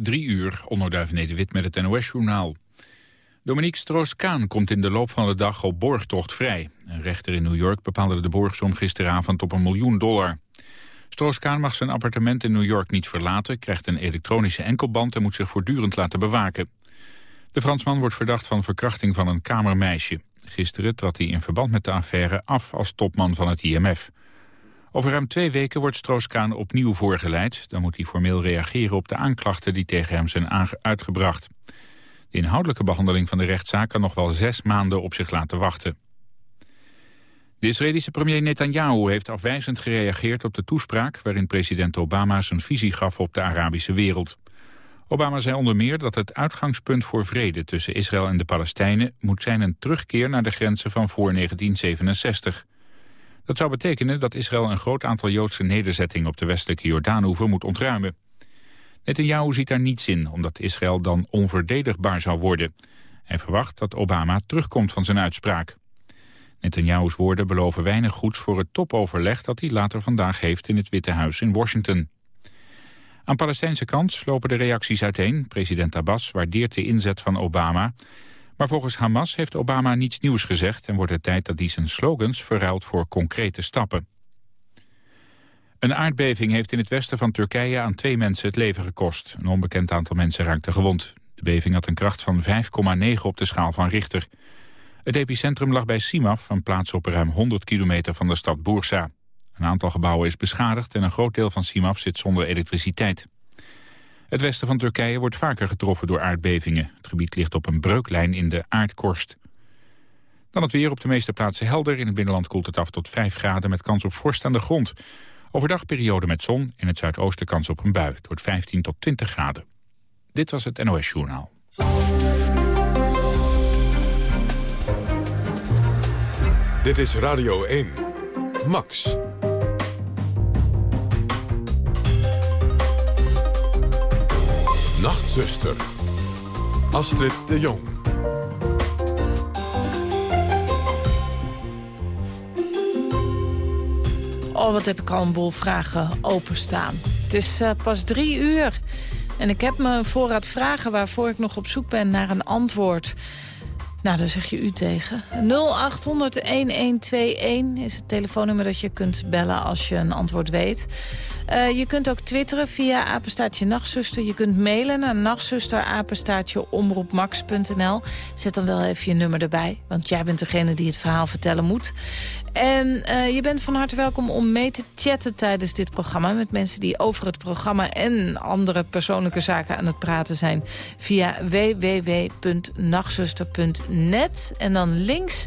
Drie uur, onderduif Nederwit met het NOS-journaal. Dominique Stroos-Kaan komt in de loop van de dag op borgtocht vrij. Een rechter in New York bepaalde de borgsom gisteravond op een miljoen dollar. Stroos-Kaan mag zijn appartement in New York niet verlaten... krijgt een elektronische enkelband en moet zich voortdurend laten bewaken. De Fransman wordt verdacht van verkrachting van een kamermeisje. Gisteren trad hij in verband met de affaire af als topman van het IMF. Over ruim twee weken wordt Stroos-Kaan opnieuw voorgeleid. Dan moet hij formeel reageren op de aanklachten die tegen hem zijn uitgebracht. De inhoudelijke behandeling van de rechtszaak kan nog wel zes maanden op zich laten wachten. De Israëlische premier Netanyahu heeft afwijzend gereageerd op de toespraak... waarin president Obama zijn visie gaf op de Arabische wereld. Obama zei onder meer dat het uitgangspunt voor vrede tussen Israël en de Palestijnen... moet zijn een terugkeer naar de grenzen van voor 1967. Dat zou betekenen dat Israël een groot aantal Joodse nederzettingen... op de westelijke Jordaanhoever moet ontruimen. Netanyahu ziet daar niets in, omdat Israël dan onverdedigbaar zou worden. Hij verwacht dat Obama terugkomt van zijn uitspraak. Netanyahu's woorden beloven weinig goeds voor het topoverleg... dat hij later vandaag heeft in het Witte Huis in Washington. Aan Palestijnse kant lopen de reacties uiteen. President Abbas waardeert de inzet van Obama... Maar volgens Hamas heeft Obama niets nieuws gezegd... en wordt het tijd dat hij zijn slogans verruilt voor concrete stappen. Een aardbeving heeft in het westen van Turkije aan twee mensen het leven gekost. Een onbekend aantal mensen raakte gewond. De beving had een kracht van 5,9 op de schaal van Richter. Het epicentrum lag bij Simaf, een plaats op ruim 100 kilometer van de stad Bursa. Een aantal gebouwen is beschadigd en een groot deel van Simaf zit zonder elektriciteit. Het westen van Turkije wordt vaker getroffen door aardbevingen. Het gebied ligt op een breuklijn in de aardkorst. Dan het weer op de meeste plaatsen helder. In het binnenland koelt het af tot 5 graden met kans op vorst aan de grond. Overdag periode met zon, in het zuidoosten kans op een bui. Het wordt 15 tot 20 graden. Dit was het NOS Journaal. Dit is Radio 1. Max. Nachtzuster. Astrid de Jong. Oh, wat heb ik al een boel vragen openstaan. Het is uh, pas drie uur. En ik heb me een voorraad vragen waarvoor ik nog op zoek ben naar een antwoord. Nou, daar zeg je u tegen. 0800-1121 is het telefoonnummer dat je kunt bellen als je een antwoord weet. Uh, je kunt ook twitteren via apenstaatje nachtzuster. Je kunt mailen naar nachtzuster omroepmax.nl. Zet dan wel even je nummer erbij, want jij bent degene die het verhaal vertellen moet. En uh, je bent van harte welkom om mee te chatten tijdens dit programma... met mensen die over het programma en andere persoonlijke zaken aan het praten zijn... via www.nachtzuster.net. En dan links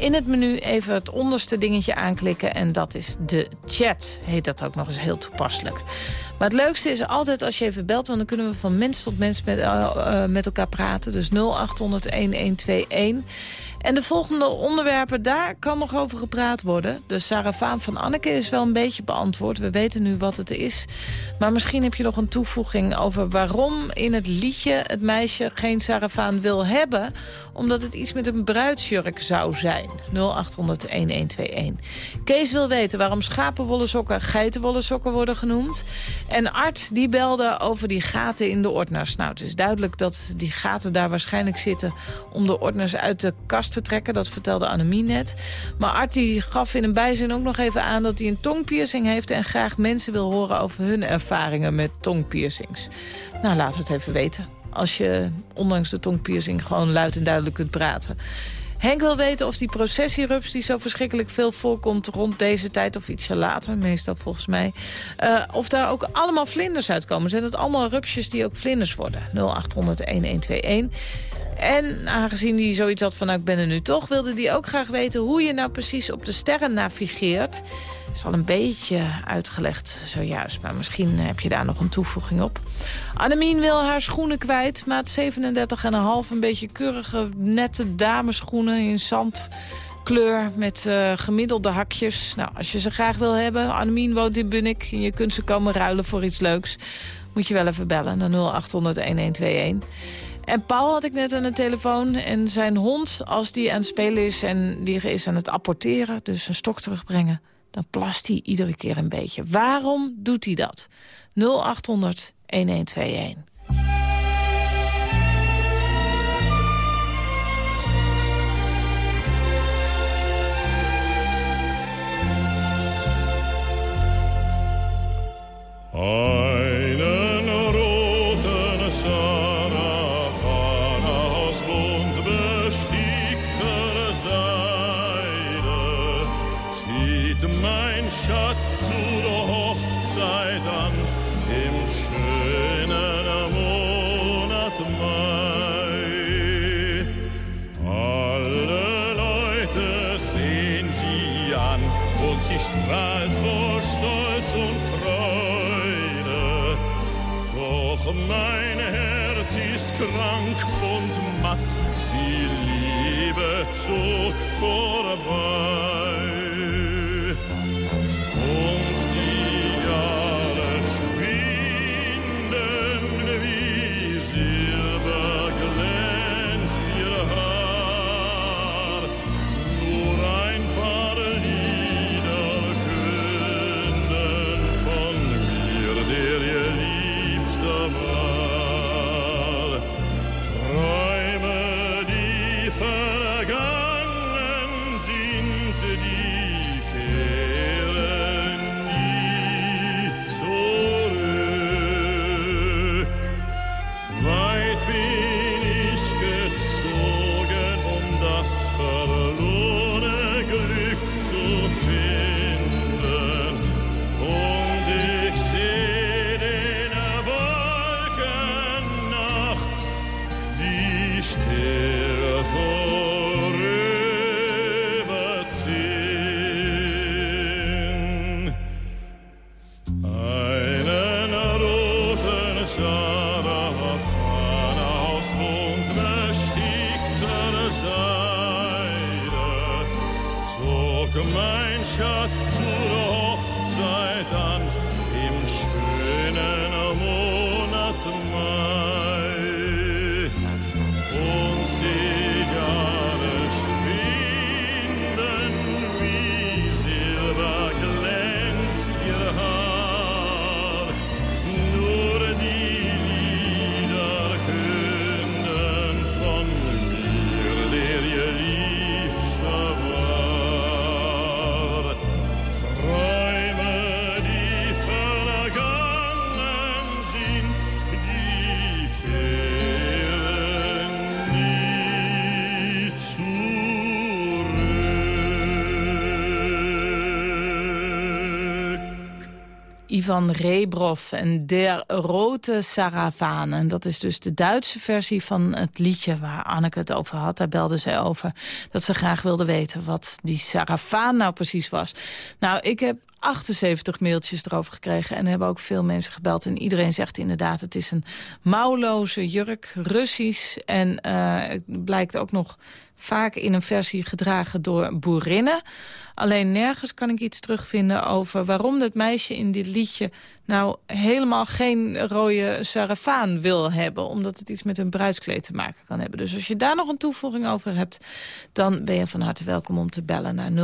in het menu even het onderste dingetje aanklikken. En dat is de chat. Heet dat ook nog eens heel toepasselijk. Maar het leukste is altijd als je even belt... want dan kunnen we van mens tot mens met, uh, uh, met elkaar praten. Dus 0800-1121. En de volgende onderwerpen, daar kan nog over gepraat worden. De Sarafaan van Anneke is wel een beetje beantwoord. We weten nu wat het is. Maar misschien heb je nog een toevoeging over waarom in het liedje... het meisje geen Sarafaan wil hebben. Omdat het iets met een bruidsjurk zou zijn. 0800-1121. Kees wil weten waarom schapenwolle sokken geitenwolle sokken worden genoemd. En Art die belde over die gaten in de ordners. Nou, het is duidelijk dat die gaten daar waarschijnlijk zitten... om de ordners uit de kast te trekken. Dat vertelde Annemie net. Maar Art die gaf in een bijzin ook nog even aan dat hij een tongpiercing heeft... en graag mensen wil horen over hun ervaringen met tongpiercings. Nou, laat het even weten. Als je ondanks de tongpiercing gewoon luid en duidelijk kunt praten. Henk wil weten of die processierups die zo verschrikkelijk veel voorkomt rond deze tijd of ietsje later, meestal volgens mij, uh, of daar ook allemaal vlinders uitkomen. Zijn dat allemaal rupsjes die ook vlinders worden? 0800-1121. En aangezien hij zoiets had van, nou, ik ben er nu toch... wilde hij ook graag weten hoe je nou precies op de sterren navigeert. is al een beetje uitgelegd zojuist, maar misschien heb je daar nog een toevoeging op. Annemien wil haar schoenen kwijt, maat 37,5. Een beetje keurige, nette dameschoenen in zandkleur met uh, gemiddelde hakjes. Nou, als je ze graag wil hebben, Annemien woont in Bunnik... en je kunt ze komen ruilen voor iets leuks... moet je wel even bellen naar 0800-1121. En Paul had ik net aan de telefoon. En zijn hond, als die aan het spelen is en die is aan het apporteren... dus een stok terugbrengen, dan plast hij iedere keer een beetje. Waarom doet hij dat? 0800 1121. I sie strahlt vor Stolz und Freude. Doch mein Herz ist krank und matt, die Liebe zog vorbei. Ivan Rebrov en Der Rote Saravan. En dat is dus de Duitse versie van het liedje waar Anneke het over had. Daar belde zij over dat ze graag wilde weten wat die Sarafaan nou precies was. Nou, ik heb 78 mailtjes erover gekregen en hebben ook veel mensen gebeld. En iedereen zegt inderdaad, het is een mouwloze jurk, Russisch. En eh, het blijkt ook nog vaak in een versie gedragen door boerinnen. Alleen nergens kan ik iets terugvinden over waarom dat meisje in dit liedje... nou helemaal geen rode sarafaan wil hebben. Omdat het iets met een bruidskleed te maken kan hebben. Dus als je daar nog een toevoeging over hebt... dan ben je van harte welkom om te bellen naar 0800-1121.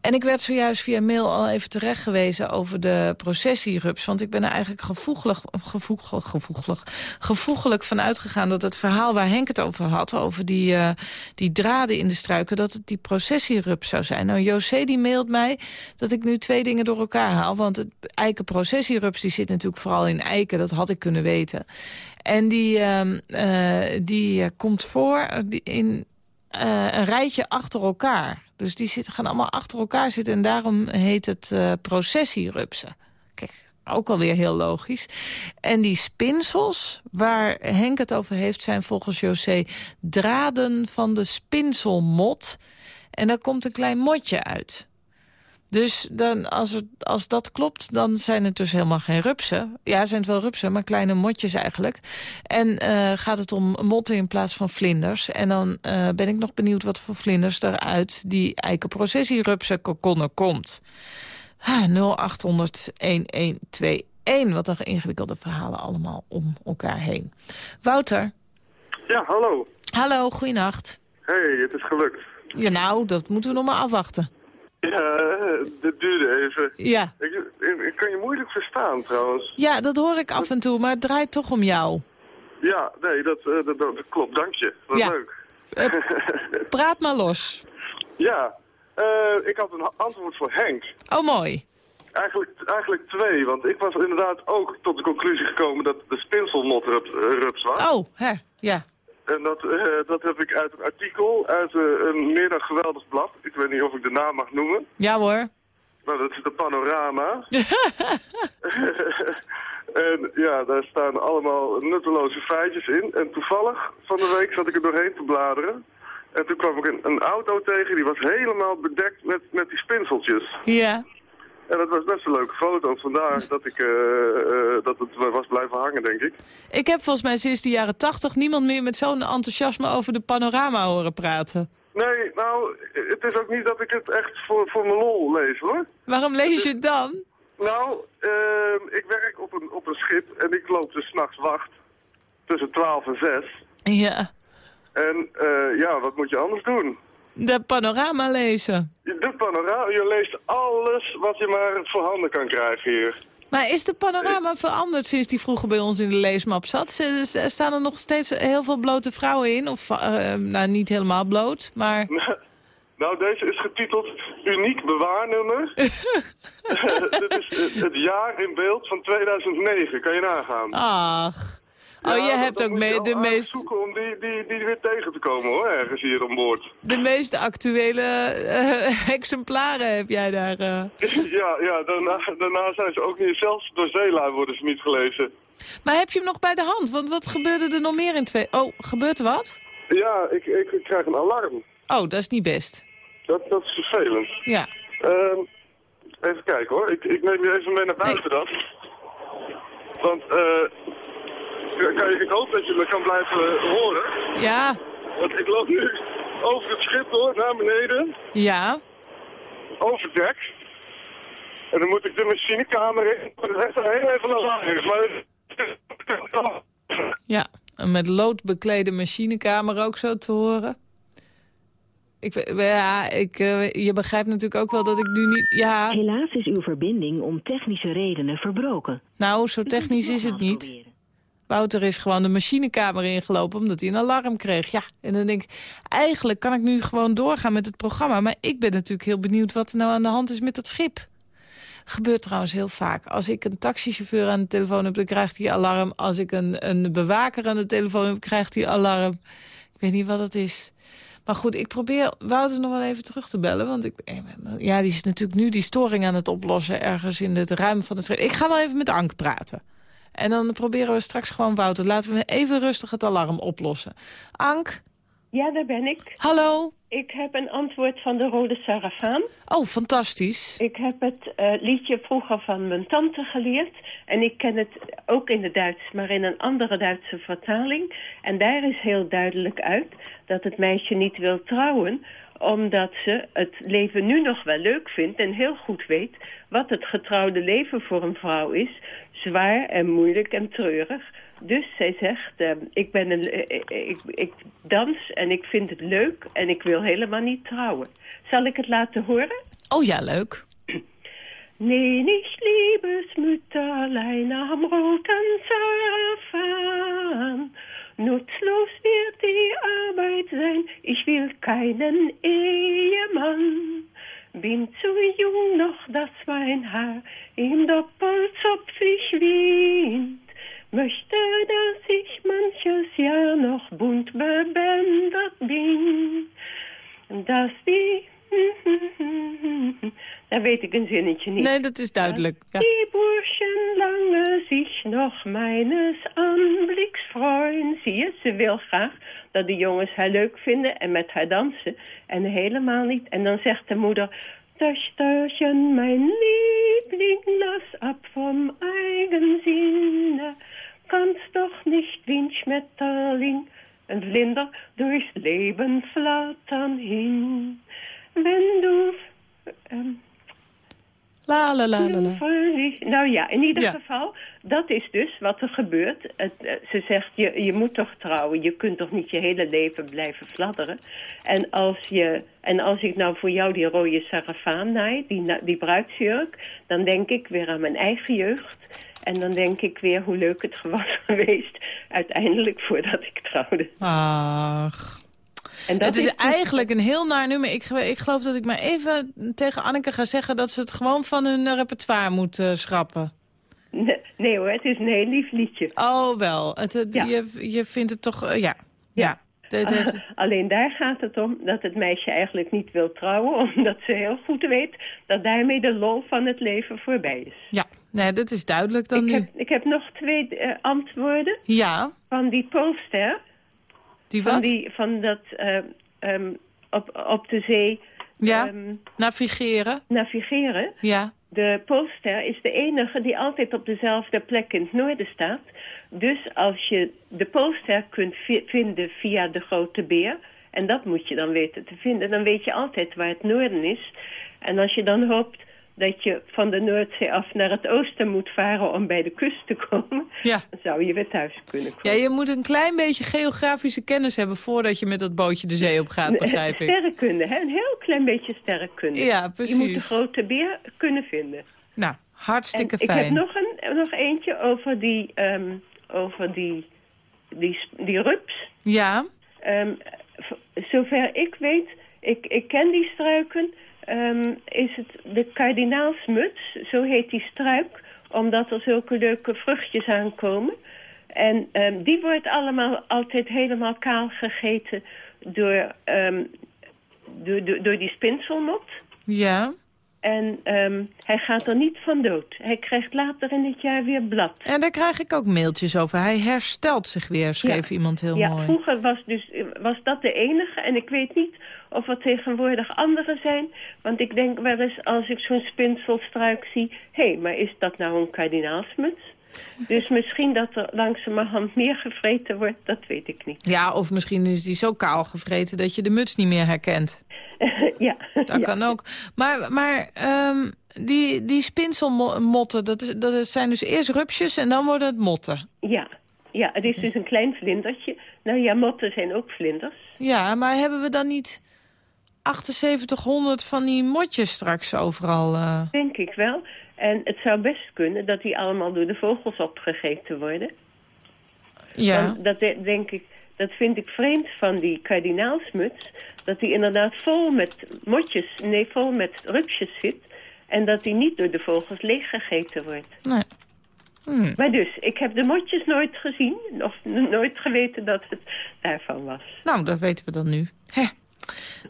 En ik werd zojuist via mail al even terecht gewezen over de processierups. Want ik ben er eigenlijk gevoeglijk, gevoeglijk, gevoeglijk van uitgegaan... dat het verhaal waar Henk het over had, over die, uh, die draden in de struiken... dat het die processierups zou zijn. Nou, José die mailt mij dat ik nu twee dingen door elkaar haal. Want het eikenprocessierups die zit natuurlijk vooral in eiken. Dat had ik kunnen weten. En die, uh, uh, die komt voor in een rijtje achter elkaar... Dus die zitten, gaan allemaal achter elkaar zitten en daarom heet het uh, processierupsen. Kijk, ook alweer heel logisch. En die spinsels, waar Henk het over heeft, zijn volgens José draden van de spinselmot. En daar komt een klein motje uit. Dus dan, als, het, als dat klopt, dan zijn het dus helemaal geen rupsen. Ja, zijn het wel rupsen, maar kleine motjes eigenlijk. En uh, gaat het om motten in plaats van vlinders. En dan uh, ben ik nog benieuwd wat voor vlinders eruit die eikenprocessierupsen kokonnen komt. Ha, 0800-1121. Wat een ingewikkelde verhalen allemaal om elkaar heen. Wouter? Ja, hallo. Hallo, goeienacht. hey, het is gelukt. Ja, nou, dat moeten we nog maar afwachten. Ja, dit duurde even. Ja. Ik, ik, kan je moeilijk verstaan trouwens. Ja, dat hoor ik af en toe, maar het draait toch om jou. Ja, nee, dat, uh, dat, dat, klopt. Dank je. Wat ja. leuk. Uh, praat maar los. Ja, uh, ik had een antwoord voor Henk. Oh, mooi. Eigenlijk, eigenlijk twee, want ik was inderdaad ook tot de conclusie gekomen dat de spinselnotrups was. Oh, hè, ja. En dat, eh, dat heb ik uit een artikel uit eh, een meer dan geweldig blad. Ik weet niet of ik de naam mag noemen. Ja hoor. Nou, dat is de Panorama. en ja, daar staan allemaal nutteloze feitjes in. En toevallig van de week zat ik er doorheen te bladeren. En toen kwam ik een, een auto tegen, die was helemaal bedekt met, met die spinseltjes. Ja. En dat was best een leuke foto. Vandaar dat, ik, eh, eh, dat het was blijven hangen, denk ik. Ik heb volgens mij sinds de jaren tachtig niemand meer met zo'n enthousiasme over de panorama horen praten. Nee, nou, het is ook niet dat ik het echt voor, voor mijn lol lees, hoor. Waarom lees je het dan? Nou, ehm, ik werk op een, op een schip en ik loop dus s'nachts wacht tussen 12 en 6. Ja. En eh, ja, wat moet je anders doen? De panorama lezen. Je doet panorama, je leest alles wat je maar voorhanden kan krijgen hier. Maar is de panorama veranderd sinds die vroeger bij ons in de leesmap zat? Staan er nog steeds heel veel blote vrouwen in? Of, eh, nou, niet helemaal bloot, maar... Nou, deze is getiteld Uniek Bewaarnummer. Dit is het- het jaar in beeld van 2009, kan je nagaan. Ach. Oh, Ja, je hebt ook mee de meest, zoeken om die, die, die weer tegen te komen hoor, ergens hier aan boord. de meest actuele eh, exemplaren heb jij daar. eh. ja, ja daarna, daarna zijn ze ook niet, zelfs door zeelui worden ze niet gelezen. Maar heb je hem nog bij de hand? Want wat gebeurde er nog meer in twee... Oh, gebeurt er wat? Ja, ik, ik, ik krijg een alarm. Oh, dat is niet best. Dat, dat is vervelend. Ja. Ehm, even kijken hoor, ik, ik neem je even mee naar buiten dan. Want eh, ik hoop dat je me kan blijven horen. Ja. Want ik loop nu over het schip door, naar beneden, Ja. over dek. En dan moet ik de machinekamer in. Dat heeft een heel even. Maar... Ja. En met lood beklede machinekamer ook zo te horen. Ik, ja, ik, eh, je begrijpt natuurlijk ook wel dat ik nu niet... Ja, Helaas is uw verbinding om technische redenen verbroken. nou, zo technisch is het niet. Wouter is gewoon de machinekamer ingelopen omdat hij een alarm kreeg. Ja, en dan denk ik, eigenlijk kan ik nu gewoon doorgaan met het programma. Maar ik ben natuurlijk heel benieuwd wat er nou aan de hand is met dat schip. Gebeurt trouwens heel vaak. Als ik een taxichauffeur aan de telefoon heb, dan krijgt hij alarm. Als ik een, een bewaker aan de telefoon heb, krijgt hij alarm. Ik weet niet wat het is. Maar goed, ik probeer Wouter nog wel even terug te bellen. Want ik, eh, ja, die is natuurlijk nu die storing aan het oplossen... ergens in het ruim van het schip. Ik ga wel even met Ank praten. En dan proberen we straks gewoon Wouter. Laten we even rustig het alarm oplossen. Ank, Ja, daar ben ik. hallo. Ik heb een antwoord van de Rode Sarafaan. Oh, fantastisch. Ik heb het eh, liedje vroeger van mijn tante geleerd. En ik ken het ook in het Duits, maar in een andere Duitse vertaling. En daar is heel duidelijk uit dat het meisje niet wil trouwen omdat ze het leven nu nog wel leuk vindt en heel goed weet wat het getrouwde leven voor een vrouw is. Zwaar en moeilijk en treurig. Dus zij zegt, eh, ik, ben een, eh, eh, ik, ik dans en ik vind het leuk en ik wil helemaal niet trouwen. Zal ik het laten horen? Oh ja, leuk. Nee, nicht Liebesmütterlein am roten Sarafan. Nutzlos wird die Arbeit sein, ich will keinen Ehemann. Bin zu jung noch, dass mein Haar im doppelzopfig wind. Möchte, dass ich manches Jahr noch bunt bebändert bin. Dass die... Daar weet ik een zinnetje niet. Nee, dat is duidelijk. Ja. Die Burschen lange zich nog meines Anblicks freuen. Zie je, ze wil graag dat de jongens haar leuk vinden en met haar dansen. En helemaal niet. En dan zegt de moeder... Töchterchen, mein Liebling, lass ab vom Eigensinne. Kannst doch nicht wie ein Schmetterling, een vlinder, durchs Leben flattern hin. Wenn du... ehm, La la la la Nou ja, in ieder Ja. geval, dat is dus wat er gebeurt. Het, eh, ze zegt, je, je moet toch trouwen, je kunt toch niet je hele leven blijven fladderen. En als, je, en als ik nou voor jou die rode sarafaan naai, die, die bruidsjurk... dan denk ik weer aan mijn eigen jeugd. En dan denk ik weer hoe leuk het was geweest uiteindelijk voordat ik trouwde. Ach. En dat Het is eigenlijk een heel naar nummer. Ik, ik geloof dat ik maar even tegen Anneke ga zeggen... dat ze het gewoon van hun eh, repertoire moet eh, schrappen. Nee, nee hoor, het is een heel lief liedje. Oh, wel. Het, het- Ja. je, je vindt het toch... eh, ja. Ja. Het heeft- Alleen daar gaat het om dat het meisje eigenlijk niet wil trouwen... omdat ze heel goed weet dat daarmee de lol van het leven voorbij is. ja. Nee, dat is duidelijk dan Ik nu. heb, ik heb nog twee antwoorden Ja. van die poster. Die Van, die, van dat eh, ehm, op, op de zee Ja. ehm, Navigeren. navigeren. Ja. De poster is de enige die altijd op dezelfde plek in het noorden staat. Dus als je de poster kunt vi- vinden via de grote beer... en dat moet je dan weten te vinden... dan weet je altijd waar het noorden is. En als je dan hoopt dat je van de Noordzee af naar het oosten moet varen... om bij de kust te komen, Ja. dan zou je weer thuis kunnen Ja, komen. je moet een klein beetje geografische kennis hebben... voordat je met dat bootje de zee op gaat, begrijp ik. Sterrenkunde, hè? een heel klein beetje sterrenkunde. Ja, Je moet de precies. grote beer kunnen vinden. Nou, hartstikke en ik fijn. heb nog, een, nog eentje over die, ehm, over die, die, die rups. Ja, Ehm, zover ik weet, ik, ik ken die struiken, ehm, is het de kardinaalsmuts, zo heet die struik, omdat er zulke leuke vruchtjes aankomen. En ehm, die wordt allemaal altijd helemaal kaal gegeten door, ehm, door, door, door die spinselmot. ja. En ehm, hij gaat er niet van dood. Hij krijgt later in het jaar weer blad. En daar krijg ik ook mailtjes over. Hij herstelt zich weer, schreef Ja. iemand heel ja, mooi. vroeger was, dus, was dat de enige. En ik weet niet of er tegenwoordig andere zijn. Want ik denk wel eens als ik zo'n spinselstruik zie... hé, hey, maar is dat nou een kardinaalsmuts? Dus misschien dat er langzamerhand meer gevreten wordt, dat weet ik niet. Ja, of misschien is die zo kaal gevreten dat je de muts niet meer herkent. ja. Dat ja. kan ook. Maar, maar ehm, die, die spinselmotten, dat, is, dat zijn dus eerst rupsjes en dan worden het motten. Ja. ja, het is dus een klein vlindertje. Nou ja, motten zijn ook vlinders. Ja, maar hebben we dan niet 7800 van die motjes straks overal? eh? Denk ik wel. En het zou best kunnen dat die allemaal door de vogels opgegeten worden. Ja, Want dat de- denk ik, dat vind ik vreemd van die kardinaalsmuts. Dat die inderdaad vol met motjes, nee, vol met rupsjes zit. En dat die niet door de vogels leeggegeten wordt. nee. Hm. Maar dus, ik heb de motjes nooit gezien. Of nooit geweten dat het daarvan was. Nou, dat weten we dan nu. Hè.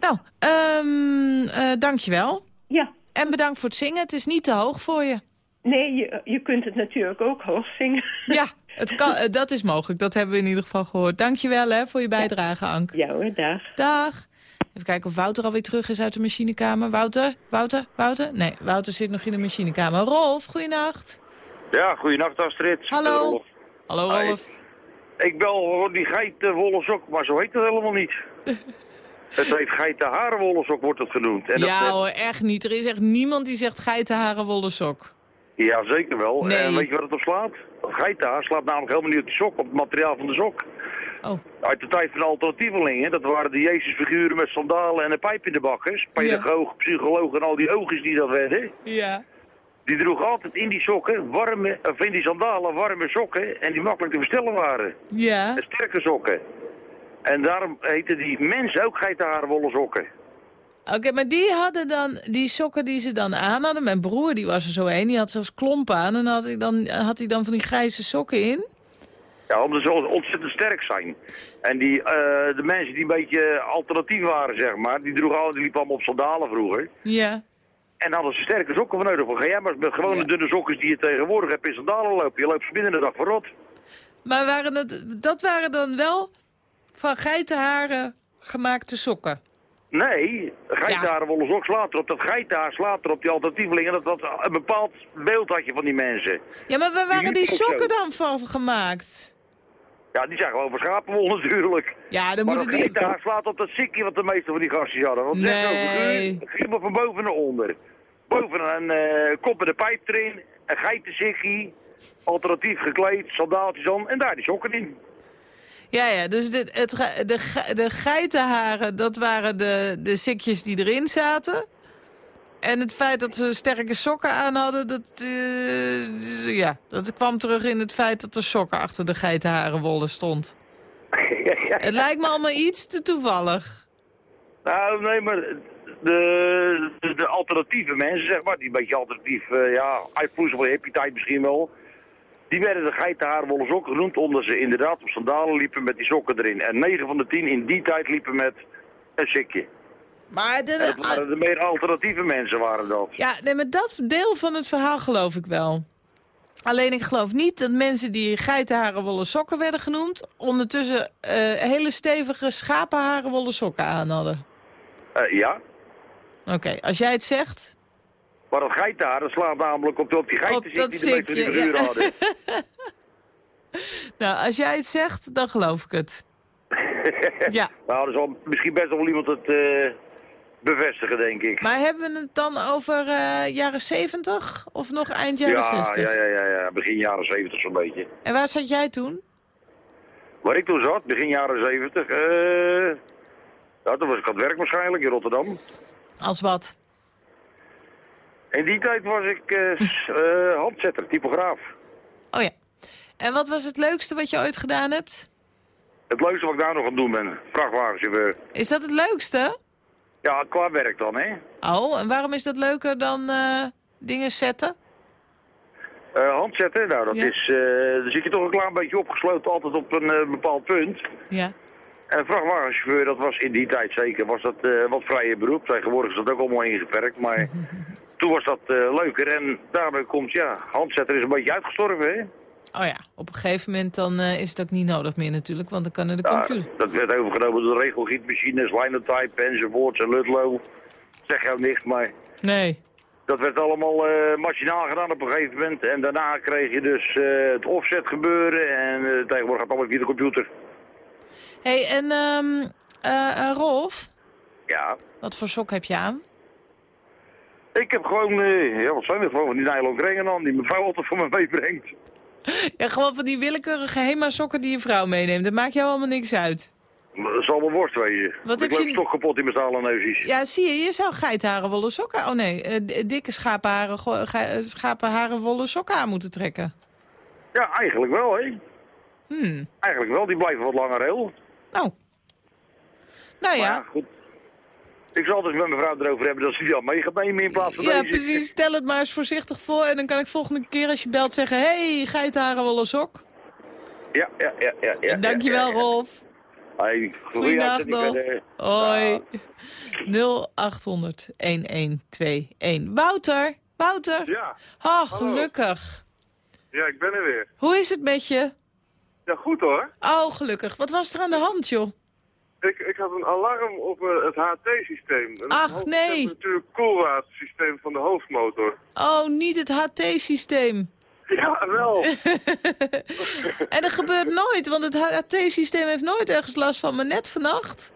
Nou, ehm eh, dankjewel. Ja, En bedankt voor het zingen. Het is niet te hoog voor je. nee, je, je kunt het natuurlijk ook hoog zingen. Ja, het kan, eh, dat is mogelijk. Dat hebben we in ieder geval gehoord. Dankjewel hè, voor je bijdrage, Ank. Ja hoor, dag. Dag. Even kijken of Wouter alweer terug is uit de machinekamer. Wouter? Wouter? Wouter? Nee, Wouter zit nog in de machinekamer. Rolf, goeienacht. Ja, goeienacht Astrid. Hallo. Rolf. Hallo Hi. Rolf. Ik bel gewoon die geitenwolle sok, maar zo heet het helemaal niet. het heet geitenharenwolle sok, wordt het genoemd. En ja dat, hoor, echt niet. Er is echt niemand die zegt geitenharen wollen sok. Ja, zeker wel. Nee. En weet je wat het op slaat? Geitenhaar slaat namelijk helemaal niet op die sok, op het materiaal van de sok. Oh, Uit de tijd van de alternatievelingen, dat waren de Jezusfiguren met sandalen en een pijp in de bakkers. Pedagoog, psycholoog en al die oogjes die dat werden. ja. Die droegen altijd in die sokken, warme, of in die sandalen, warme sokken. En die makkelijk te verstellen waren. Ja. En sterke sokken. En daarom heten die mensen ook geitenharenwolle sokken. Oké, maar die hadden dan, die sokken die ze dan aan hadden. Mijn broer, die was er zo een, die had zelfs klompen aan. En had hij dan, had hij dan van die grijze sokken in. Ja, omdat ze ontzettend sterk zijn. En die, eh, de mensen die een beetje alternatief waren, zeg maar, die, droegen, al- die liepen allemaal op sandalen vroeger. Ja. En hadden ze sterke sokken voor nodig. Van, ga jij maar met gewone Ja. dunne sokjes die je tegenwoordig hebt in sandalen lopen. Je loopt ze binnen de dag verrot. Maar waren het, dat waren dan wel van geitenharen gemaakte sokken? Nee, geitenharenwolle sok slaat erop. Dat geitenhaar slaat erop, die alternatievelingen. Dat, dat een bepaald beeld had je van die mensen. Ja, maar waar waren die ook sokken dan van gemaakt? Ja, die zijn gewoon van schapenwol natuurlijk. Ja, dan Maar moeten dat die... geitenhaar slaat op dat sikje wat de meeste van die gastjes hadden. Want Nee. maar van boven naar onder. Boven een eh kop met een pijp erin, een geitensikkie, alternatief gekleed, sandaaltjes aan en daar die sokken in. Ja, ja, dus de, het, de, de geitenharen, dat waren de, de sikjes die erin zaten. En het feit dat ze sterke sokken aan hadden, dat, eh, ja, dat kwam terug in het feit dat er sokken achter de geitenharenwollen stond. Het lijkt me allemaal iets te toevallig. Nou, nee, maar de, de, de alternatieve mensen, zeg maar, die een beetje alternatief, eh ja, uitvoersel hippie tijd misschien wel. Die werden de geitenharenwolle sokken genoemd omdat ze inderdaad op sandalen liepen met die sokken erin. En 9 van de 10 in die tijd liepen met een sikje. Maar de, En dat waren de meer alternatieve mensen waren dat. Ja, nee, maar dat deel van het verhaal geloof ik wel. Alleen ik geloof niet dat mensen die geitenharenwolle sokken werden genoemd... ondertussen eh, hele stevige schapenharenwolle sokken aan hadden. Eh, ja, Oké, als jij het zegt... maar dat geitenhaar, dat slaat namelijk op, op die geiten dat die de meeste die sikje, figuur ja. hadden. Nou, als jij het zegt, dan geloof ik het. Ja, nou, er zal misschien best wel iemand het eh, bevestigen, denk ik. maar hebben we het dan over eh, jaren 70 of nog eind jaren ja, 60? ja, ja, ja, ja, begin jaren 70 zo'n beetje. En waar zat jij toen? Waar ik toen zat, begin jaren 70, eh ja, toen was ik aan het werk waarschijnlijk in Rotterdam. Als wat? In die tijd was ik eh, eh, handzetter, typograaf. Oh ja. En wat was het leukste wat je ooit gedaan hebt? Het leukste wat ik daar nog aan het doen ben, vrachtwagenchauffeur. Is dat het leukste? Ja, qua werk dan, hè. Oh, en waarom is dat leuker dan eh, dingen zetten? Handzetten, nou dat Ja. is, dan zit je toch een klein beetje opgesloten altijd op een bepaald punt. Ja. En vrachtwagenchauffeur, dat was in die tijd zeker, was dat wat vrije beroep. Tegenwoordig is dat ook allemaal ingeperkt, maar toen was dat eh, leuker. En daarbij komt, ja, handzetter is een beetje uitgestorven, hè. Oh ja, op een gegeven moment dan eh, is het ook niet nodig meer natuurlijk, want dan kan er de Ja, computer. dat werd overgenomen door regelgietmachines, linotype enzovoorts en Ludlow. Zeg jou niks, maar Nee. dat werd allemaal eh, machinaal gedaan op een gegeven moment. En daarna kreeg je dus het offset gebeuren en tegenwoordig gaat het allemaal via de computer. hey, en eh, Rolf, Ja, wat voor sok heb je aan? Ik heb gewoon, eh, ja wat zijn er gewoon, van die nylon kringen aan die mijn vrouw altijd voor me meebrengt. Ja, gewoon van die willekeurige HEMA-sokken die je vrouw meeneemt. Dat maakt jou allemaal niks uit. Dat zal wel worst wezen. Wat ik heb je- toch kapot in mijn stalen neusjes. Ja, zie je, je zou geitharen wollen sokken... Oh nee, eh, dikke schapenharen, eh, schapenharen wollen sokken aan moeten trekken. Ja, eigenlijk wel, hè. Hmm, Eigenlijk wel, die blijven wat langer heel. nou. Nou Maar ja, goed. Ik zal dus met mijn vrouw erover hebben dat ze die al mee gaat nemen in plaats van ja deze. precies. Stel het maar eens voorzichtig voor... en dan kan ik volgende keer als je belt zeggen... hey, geitharen wollen sok. Ja, ja, ja, ja. ja Dankjewel, ja, ja. Rolf. Hey, goeie Goeiedag nog. Hoi. 0800 1121. Wouter, Wouter. Ja, Oh, gelukkig. ja, ik ben er weer. Hoe is het met je? Ja, goed hoor. Oh, gelukkig. Wat was er aan de hand, joh? Ik, ik had een alarm op eh, het HT-systeem. Ach, nee. natuurlijk koelwatersysteem van de hoofdmotor. Oh, niet het HT-systeem. Ja, wel. En dat gebeurt nooit, want het HT-systeem heeft nooit ergens last van. Maar net vannacht.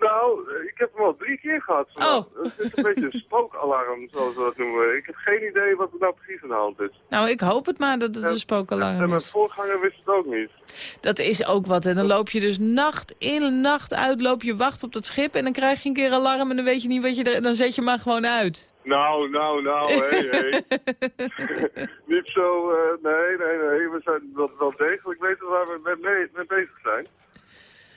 Nou, eh, ik heb hem al drie keer gehad. Oh. Het is een beetje een spookalarm, zoals we dat noemen. Ik heb geen idee wat er nou precies aan de hand is. Nou, ik hoop het maar dat het een En spookalarm mijn is. voorganger wist het ook niet. Dat is ook wat. En dan loop je dus nacht in, nacht uit, loop je wacht op dat schip... en dan krijg je een keer alarm en dan weet je niet wat je er... dan zet je maar gewoon uit. Nou, nou, nou, hé, hé. niet zo, eh, nee, nee, nee. We zijn wel, wel degelijk weten waar we mee bezig zijn.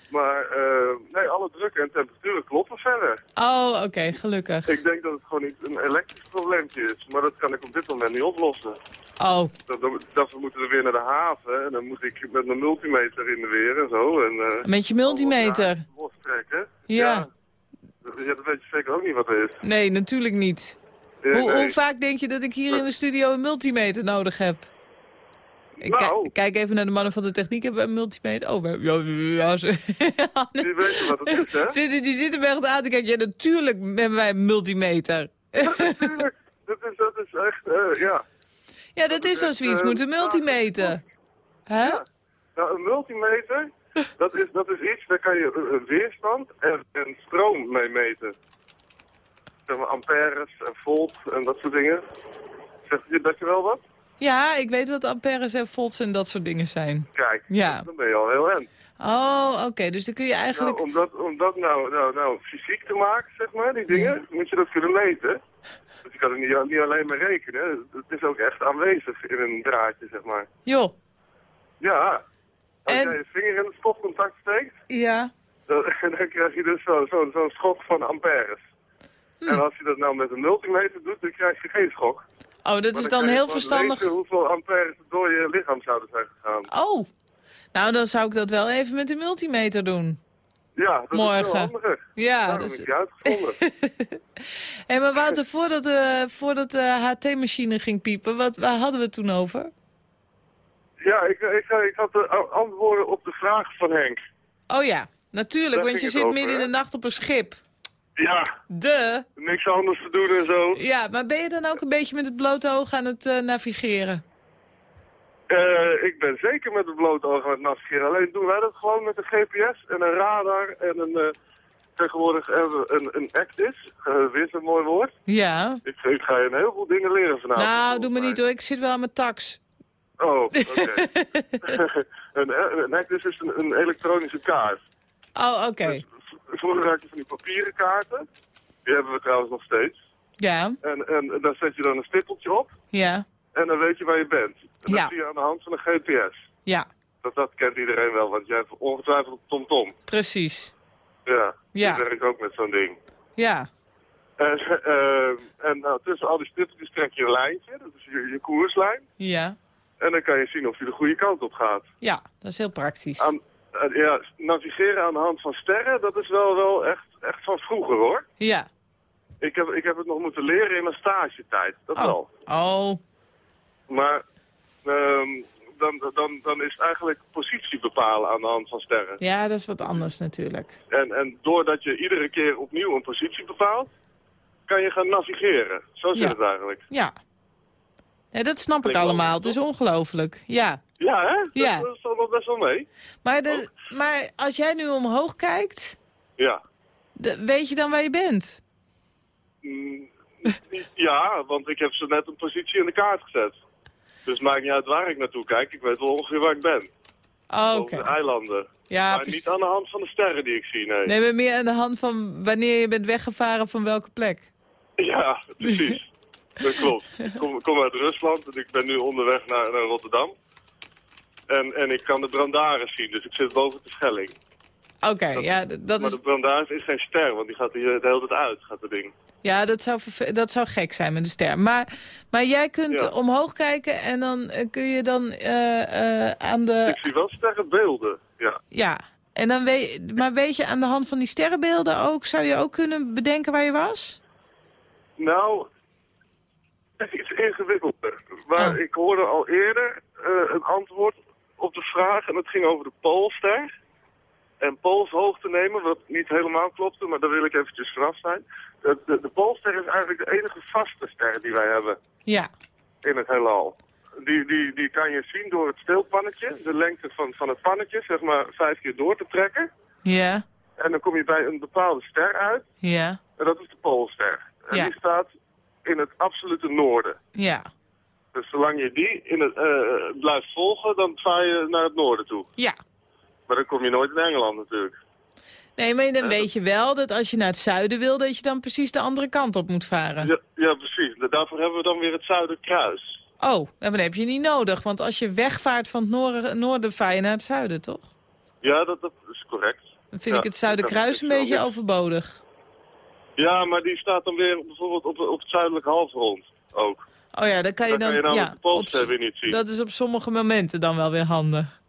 Maar, eh, nee, alle drukken en temperaturen kloppen verder. Oh, oké, gelukkig. Ik denk dat het gewoon niet een elektrisch probleempje is. Maar dat kan ik op dit moment niet oplossen. Oh, Dat, dat, dat we moeten er weer naar de haven. En dan moet ik met mijn multimeter in de weer en zo. En, eh, met je multimeter. Ja. Dat, ja, dat weet je zeker ook niet wat het is. Nee, natuurlijk niet. Ja, Hoe, nee. hoe vaak denk je dat ik hier in de studio een multimeter nodig heb? Nou. kijk even naar de mannen van de techniek. Hebben we een multimeter? Oh, we hebben... Ja, ja, ze... Die weten wat het is, hè? Zitten, die zitten me echt aan te kijken. Ja, natuurlijk hebben wij een multimeter. Tuurlijk. Dat is, dat is echt, eh, ja. Ja, dat is als we iets eh, moeten multimeten. Hè? Ja. Nou, een multimeter, dat is, dat is iets, daar kan je eh, weerstand en, en stroom mee meten. Zeg maar amperes en volt en dat soort dingen. Zegt je dat je wel wat? Ja, ik weet wat amperes en volts en dat soort dingen zijn. Kijk, Ja. dan ben je al heel end. Oh, oké. Dus dan kun je eigenlijk... Nou, om dat, om dat nou, nou, nou fysiek te maken, zeg maar, die dingen, moet je dat kunnen meten. Dus je kan er niet, niet alleen maar rekenen. Het is ook echt aanwezig in een draadje, zeg maar. Joh, Ja. Als En- jij je vinger in het stopcontact steekt, ja. dan, dan krijg je dus zo'n zo, zo'n schok van amperes. Hm. En als je dat nou met een multimeter doet, dan krijg je geen schok. Oh, dat is dan heel verstandig. weten hoeveel amperes er door je lichaam zouden zijn gegaan. Oh, nou dan zou ik dat wel even met de multimeter doen. Ja, dat is Morgen. veel handiger. Ja, Daarom dus... is uitgevonden. Hé, maar Wouter, voordat, eh voordat de HT-machine ging piepen, wat, waar hadden we het toen over? ja, ik, ik, ik had de antwoorden op de vraag van Henk. Oh ja, natuurlijk, Daar want je zit over, midden in de nacht op een schip. Ja, De. niks anders te doen en zo. Ja, maar ben je dan ook een beetje met het blote oog aan het eh, navigeren? Eh, ik ben zeker met het blote oog aan het navigeren. Alleen doen wij dat gewoon met een GPS en een radar en een... eh, tegenwoordig een, een ACTIS. Uh, weer zo'n mooi woord. Ja. Ik, ik ga je een heel veel dingen leren vanavond. Nou, doe me niet hoor, ik zit wel aan mijn tax. Oh, oké. een, een ACTIS is een, een elektronische kaart. Oh, oké. Vroeger had je van die papieren kaarten. Die hebben we trouwens nog steeds. Ja, En, en daar zet je dan een stippeltje op. ja, En dan weet je waar je bent. En Ja. dat zie je aan de hand van een GPS. ja, Dat, dat kent iedereen wel, want jij hebt ongetwijfeld TomTom. precies. Ja, Ja. die werkt ook met zo'n ding. Ja, En, eh, en nou, tussen al die stippeltjes trek je een lijntje, dat is je, je koerslijn. ja, En dan kan je zien of je de goede kant op gaat. ja, dat is heel praktisch. Aan, ja, navigeren aan de hand van sterren, dat is wel, wel echt, echt van vroeger hoor. Ja. Ik heb, ik heb het nog moeten leren in mijn stagetijd, dat Oh. wel. Oh, Maar ehm, dan, dan, dan is eigenlijk positie bepalen aan de hand van sterren. ja, dat is wat anders natuurlijk. En, en doordat je iedere keer opnieuw een positie bepaalt, kan je gaan navigeren. Zo zit Ja. het eigenlijk. Ja. Nee, dat snap ik Klinkt allemaal. Het is ongelooflijk. Ja. Ja, hè? Dat- Ja. Dat, valt nog best wel mee. Maar, de, maar als jij nu omhoog kijkt, Ja. de- weet je dan waar je bent? Mm, ja, want ik heb zo net een positie in de kaart gezet. Dus het maakt niet uit waar ik naartoe kijk. Ik weet wel ongeveer waar ik ben. Oh, Oké. de eilanden. Ja, maar precies. niet aan de hand van de sterren die ik zie, nee. Nee, maar meer aan de hand van wanneer je bent weggevaren van welke plek. Ja, precies. dat klopt. Ik kom, kom uit Rusland en ik ben nu onderweg naar, naar Rotterdam. En, en ik kan de Brandaris zien, dus ik zit boven de Schelling. Oké, ja, dat maar is, de Brandaris is geen ster, want die gaat de hele tijd uit, gaat het ding. ja dat, zou dat zou gek zijn met de ster. Maar, maar jij kunt Ja. omhoog kijken en dan eh, kun je dan eh, eh, aan de... Ik zie wel sterrenbeelden, ja. Ja, en dan weet, maar weet je aan de hand van die sterrenbeelden ook... zou je ook kunnen bedenken waar je was? Nou, het is iets ingewikkelder. Maar Oh. ik hoorde al eerder eh, een antwoord op de vraag en het ging over de Poolster. En Poolshoogte nemen, wat niet helemaal klopte, maar daar wil ik eventjes vanaf zijn. De, de, de Poolster is eigenlijk de enige vaste ster die wij hebben Ja, in het heelal. Die, die, die kan je zien door het steelpannetje, de lengte van, van het pannetje, zeg maar vijf keer door te trekken. ja, En dan kom je bij een bepaalde ster uit, ja, en dat is de Poolster. En Ja. die staat in het absolute noorden. ja, Dus zolang je die in het, eh, blijft volgen, dan vaar je naar het noorden toe. ja. Maar dan kom je nooit in Engeland natuurlijk. Nee, maar dan weet je wel dat als je naar het zuiden wil... dat je dan precies de andere kant op moet varen. Ja, ja, precies. Daarvoor hebben we dan weer het Zuiderkruis. Oh, en dan heb je niet nodig. Want als je wegvaart van het noorden, noorden vaar je naar het zuiden, toch? Ja, dat, dat is correct. Dan vind Ja, ik het Zuiderkruis dat een beetje overbodig. Ja, maar die staat dan weer bijvoorbeeld op, op het zuidelijke halfrond ook. Oh ja, dan kan je Dan dan... kan je namelijk ja, de Poolster op- weer niet zien. Dat is op sommige momenten dan wel weer handig.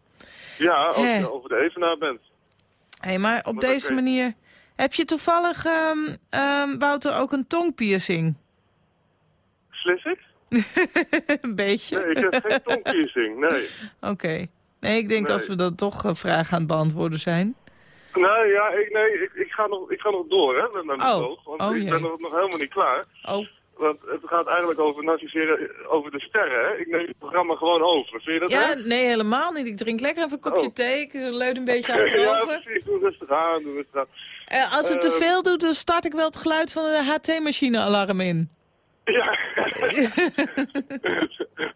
Ja, als je over de Evenaar bent. Hé, maar op Maar dat deze je- manier... Heb je toevallig, ehm, ehm, Wouter, ook een tongpiercing? Slis ik? een beetje? Nee, ik heb geen tongpiercing, nee. Oké. Nee, ik denk Nee. als we dan toch eh, vragen aan het beantwoorden zijn. Nee, ja, ik, nee, ik, ik, ga nog, ik ga nog door hè, met mijn Oh. betoog. Want Oh, ik jee. ben nog, nog helemaal niet klaar. Oh, Want het gaat eigenlijk over navigeren over de sterren. Hè? Ik neem het programma gewoon over. Vind je dat ja, nee, helemaal niet. Ik drink lekker even een kopje Oh. thee. Ik leun een beetje Ja, achterover. precies. Doe rustig aan, doe rustig aan. Eh, als het te Eh, veel doet, dan start ik wel het geluid van de HT-machine-alarm in. Ja,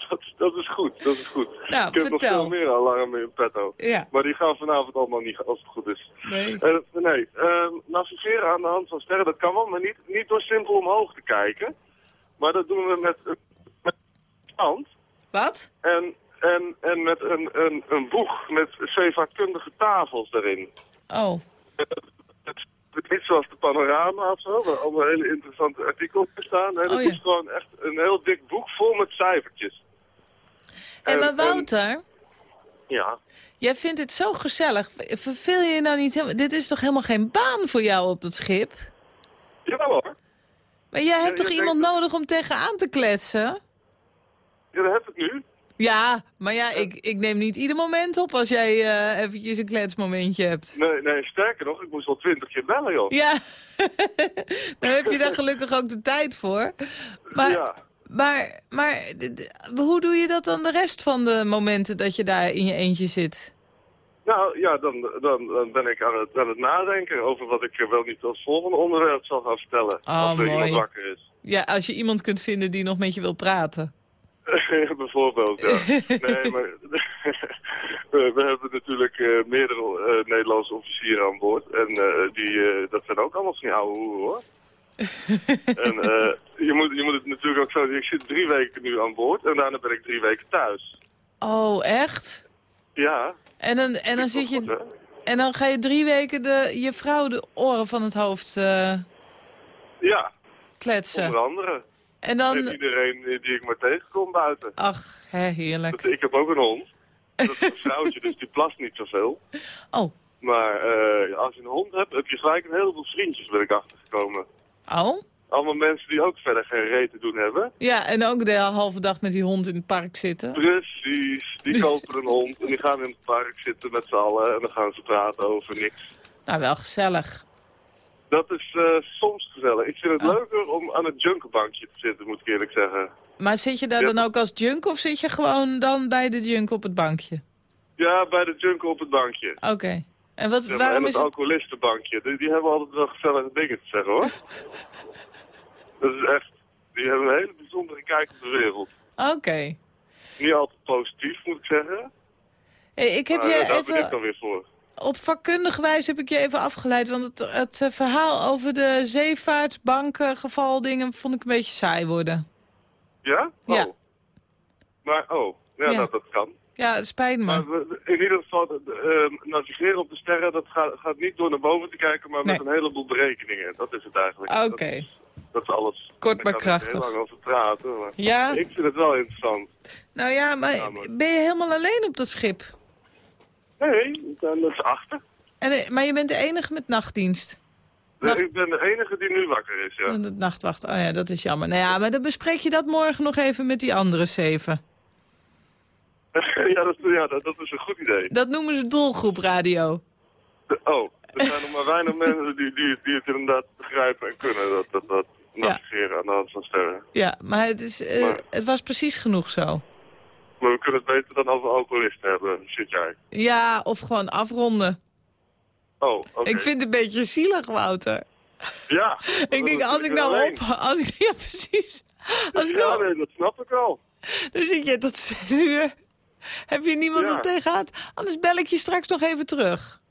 dat, dat is goed, dat is goed. Nou, ik heb nog veel meer alarmen in petto. Ja, Maar die gaan vanavond allemaal niet, als het goed is. nee. Eh, nee, eh, navigeren aan de hand van sterren, dat kan wel, maar niet, niet door simpel omhoog te kijken. Maar dat doen we met een met stand Wat? en, en, en met een, een, een boeg met zeevaartkundige tafels erin. Oh, het is niet zoals de panorama of zo, waar allemaal hele interessante artikels staan. Nee, dat Oh, ja. is gewoon echt een heel dik boek vol met cijfertjes. En En- maar en- Wouter, Ja. jij vindt het zo gezellig. Verveel je je nou niet helemaal... Dit is toch helemaal geen baan voor jou op dat schip? Ja hoor. Maar jij hebt toch iemand nodig om tegenaan te kletsen? Ja, dat heb ik nu. Ja, maar ja, ik, ik neem niet ieder moment op als jij eh, eventjes een kletsmomentje hebt. Nee, nee, sterker nog, ik moest al twintig keer bellen, joh. Ja, dan heb je daar gelukkig ook de tijd voor. Maar, Ja. maar, maar hoe doe je dat dan de rest van de momenten dat je daar in je eentje zit? Nou ja, dan, dan, dan ben ik aan het, aan het nadenken over wat ik wel niet als volgende onderwerp zal gaan vertellen. Oh, als er iemand wakker is. Ja, als je iemand kunt vinden die nog met je wil praten. Bijvoorbeeld, ja. Nee, maar we, we hebben natuurlijk eh, meerdere eh, Nederlandse officieren aan boord. En eh, die, dat zijn ook allemaal van die oude hoeren, hoor. en je, moet, je moet het natuurlijk ook zo... Ik zit drie weken nu aan boord en daarna ben ik drie weken thuis. Oh, echt? Ja. En dan, en dan, zit je, en dan ga je drie weken de, je vrouw de oren van het hoofd eh, Ja, kletsen. onder andere. En dan, iedereen die ik maar tegenkom buiten. ach, hè, heerlijk. Dat- Ik heb ook een hond. Dat is een vrouwtje, dus die plast niet zoveel. Oh, Maar eh, als je een hond hebt, heb je gelijk een heleboel vriendjes, ben ik achtergekomen. oh? Allemaal mensen die ook verder geen reet te doen hebben. Ja, en ook de halve dag met die hond in het park zitten. Precies, die kopen een hond en die gaan in het park zitten met z'n allen en dan gaan ze praten over niks. Nou, wel gezellig. Dat is eh, soms gezellig. Ik vind het Oh. leuker om aan het junkerbankje te zitten, moet ik eerlijk zeggen. Maar zit je daar Ja. dan ook als junk of zit je gewoon dan bij de junk op het bankje? Ja, bij de junker op het bankje. Oké. En wat, Ja, waarom en is het het... alcoholistenbankje. Die, die hebben altijd wel gezellige dingen te zeggen, hoor. Dat is echt... Die hebben een hele bijzondere kijk op de wereld. Oké. Niet altijd positief, moet ik zeggen. Hey, ik heb maar je eh, ben ik even... dan weer voor. Op vakkundige wijze heb ik je even afgeleid. Want het, het eh, verhaal over de zeevaartbanken gevaldingen vond ik een beetje saai worden. Ja? Oh. Ja. Maar, oh. Ja, Ja. Dat, dat kan. Ja, het spijt me. Maar we- in ieder geval, eh, navigeren op de sterren, dat gaat, gaat niet door naar boven te kijken, maar met een heleboel berekeningen. Dat is het eigenlijk. Oké. Dat is alles. Kort maar krachtig. heel lang over praten, maar Ja? ik vind het wel interessant. Nou ja, maar Ja, ben je helemaal alleen op dat schip? Nee, ik ben achter. En, eh, maar je bent de enige met nachtdienst? Nacht- Ik ben de enige die nu wakker is, ja. En het nachtwacht. Oh ja, dat is jammer. Nou ja, maar dan bespreek je dat morgen nog even met die andere zeven. ja, dat, ja dat, dat is een goed idee. Dat noemen ze doelgroepradio. De- oh, er zijn nog maar weinig mensen die, die, die het inderdaad begrijpen en kunnen. Dat, dat, dat. Navigeren aan de hand van sterren. Ja, maar het, is, eh, Maar- het was precies genoeg zo. Maar we kunnen het beter dan over alcoholisten hebben, zit jij. Ja, of gewoon afronden. Oh, oké. Ik vind het een beetje zielig, Wouter. Ja. Ik denk, als ik nou op... Als ik, ja, precies. Als ik Ja, nou, nee, dat snap ik wel. dan zit je tot zes uur. Heb je niemand Ja. op tegen gehad? Anders bel ik je straks nog even terug.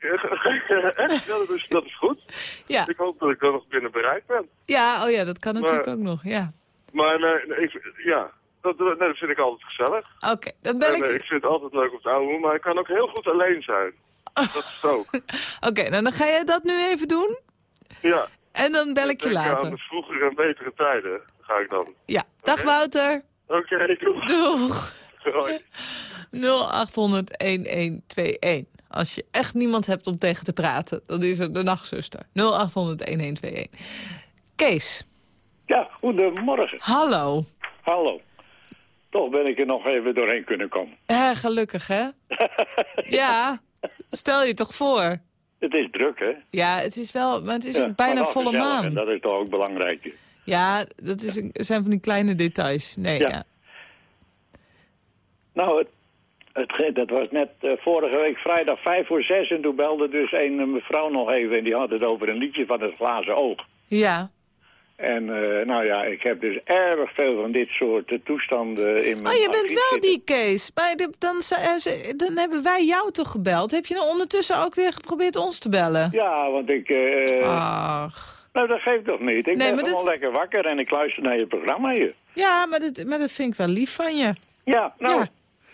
Echt? Ja, dat is, dat is goed. Ja, Ik hoop dat ik dan nog binnen bereik ben. ja oh ja, dat kan natuurlijk Maar- ook nog. Ja. Maar nee, nee, ik, ja, dat, nee, dat vind ik altijd gezellig. Oké, dan bel En, ik... eh, ik vind het altijd leuk om te houden, maar ik kan ook heel goed alleen zijn. Dat is het ook. Oké, nou dan ga jij dat nu even doen. Ja. En dan bel ik je Denk Aan de later. vroegere en betere tijden ga ik dan. Ja, dag. Wouter. Oké. Doeg. Hoi. 0800-1121. Als je echt niemand hebt om tegen te praten, dan is het de nachtzuster. 0800-1121. Kees, Ja, goedemorgen. hallo. Hallo. Toch ben ik er nog even doorheen kunnen komen. Ja, gelukkig hè? Ja, stel je toch voor. Het is druk, hè? Ja, het is wel, maar het is Ja, ook bijna volle gezellig, maan. En dat is toch ook belangrijk. Ja, dat is een, zijn van die kleine details. Nee, ja. Ja. Nou, het, het, dat was net eh, vorige week vrijdag vijf voor zes. En toen belde dus een mevrouw nog even. En die had het over een liedje van het glazen oog. Ja. En eh, nou ja, ik heb dus erg veel van dit soort eh, toestanden in mijn Oh, je bent wel zitten. die Kees. Maar de- dan, dan hebben wij jou toch gebeld. Heb je nou ondertussen ook weer geprobeerd ons te bellen? Ja, want ik... Ach. Nou, dat geeft toch niet. Ik Nee, ben gewoon lekker wakker en ik luister naar je programma hier. Ja, maar dat, maar dat vind ik wel lief van je. Ja, nou, Ja.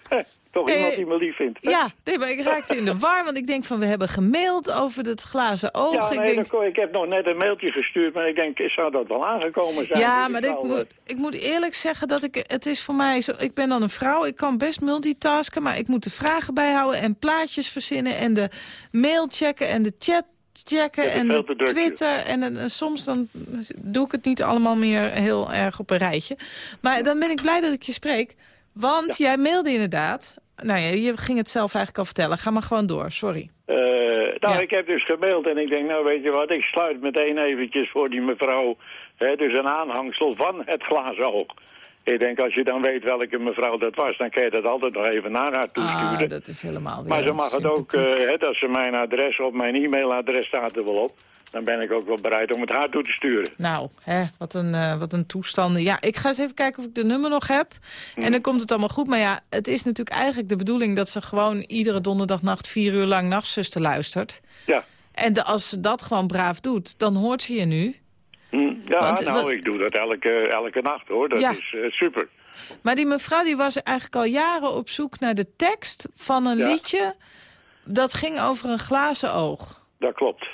Toch Eh, iemand die me lief vindt. Ja, nee, maar ik raakte in de war, want ik denk van we hebben gemaild over het glazen oog. Ja, ik nee, denk, dat kon- ik heb nog net een mailtje gestuurd, maar ik denk, zou dat wel aangekomen zijn? ja, maar ik ik moet, eh, ik moet eerlijk zeggen dat ik, het is voor mij, zo, ik ben dan een vrouw, ik kan best multitasken, maar ik moet de vragen bijhouden en plaatjes verzinnen en de mail checken en de chat checken en de Twitter. En, en, en soms dan doe ik het niet allemaal meer heel erg op een rijtje. Maar dan ben ik blij dat ik je spreek, want jij mailde inderdaad. Nou ja, je ging het zelf eigenlijk al vertellen. Ga maar gewoon door, sorry. Eh, nou, Ja. ik heb dus gemaild en ik denk, nou weet je wat, ik sluit meteen eventjes voor die mevrouw. Hè, dus een aanhangsel van het glazen oog. Ik denk, als je dan weet welke mevrouw dat was, dan kan je dat altijd nog even naar haar toesturen. Ah, dat is helemaal weer maar ze mag het ook, eh, hè, dat ze mijn adres op mijn e-mailadres staat er wel op. Dan ben ik ook wel bereid om het haar toe te sturen. Nou, hè, wat, een, eh, wat een toestanden. Ja, ik ga eens even kijken of ik de nummer nog heb. Hm. En dan komt het allemaal goed. Maar ja, het is natuurlijk eigenlijk de bedoeling... dat ze gewoon iedere donderdagnacht vier uur lang nachtzuster luistert. Ja. En de, als ze dat gewoon braaf doet, dan hoort ze je nu. Hm, ja, Want, nou, wat- ik doe dat elke, elke nacht hoor. Dat Ja. is eh, super. Maar die mevrouw die was eigenlijk al jaren op zoek naar de tekst van een Ja. liedje... dat ging over een glazen oog. Dat klopt.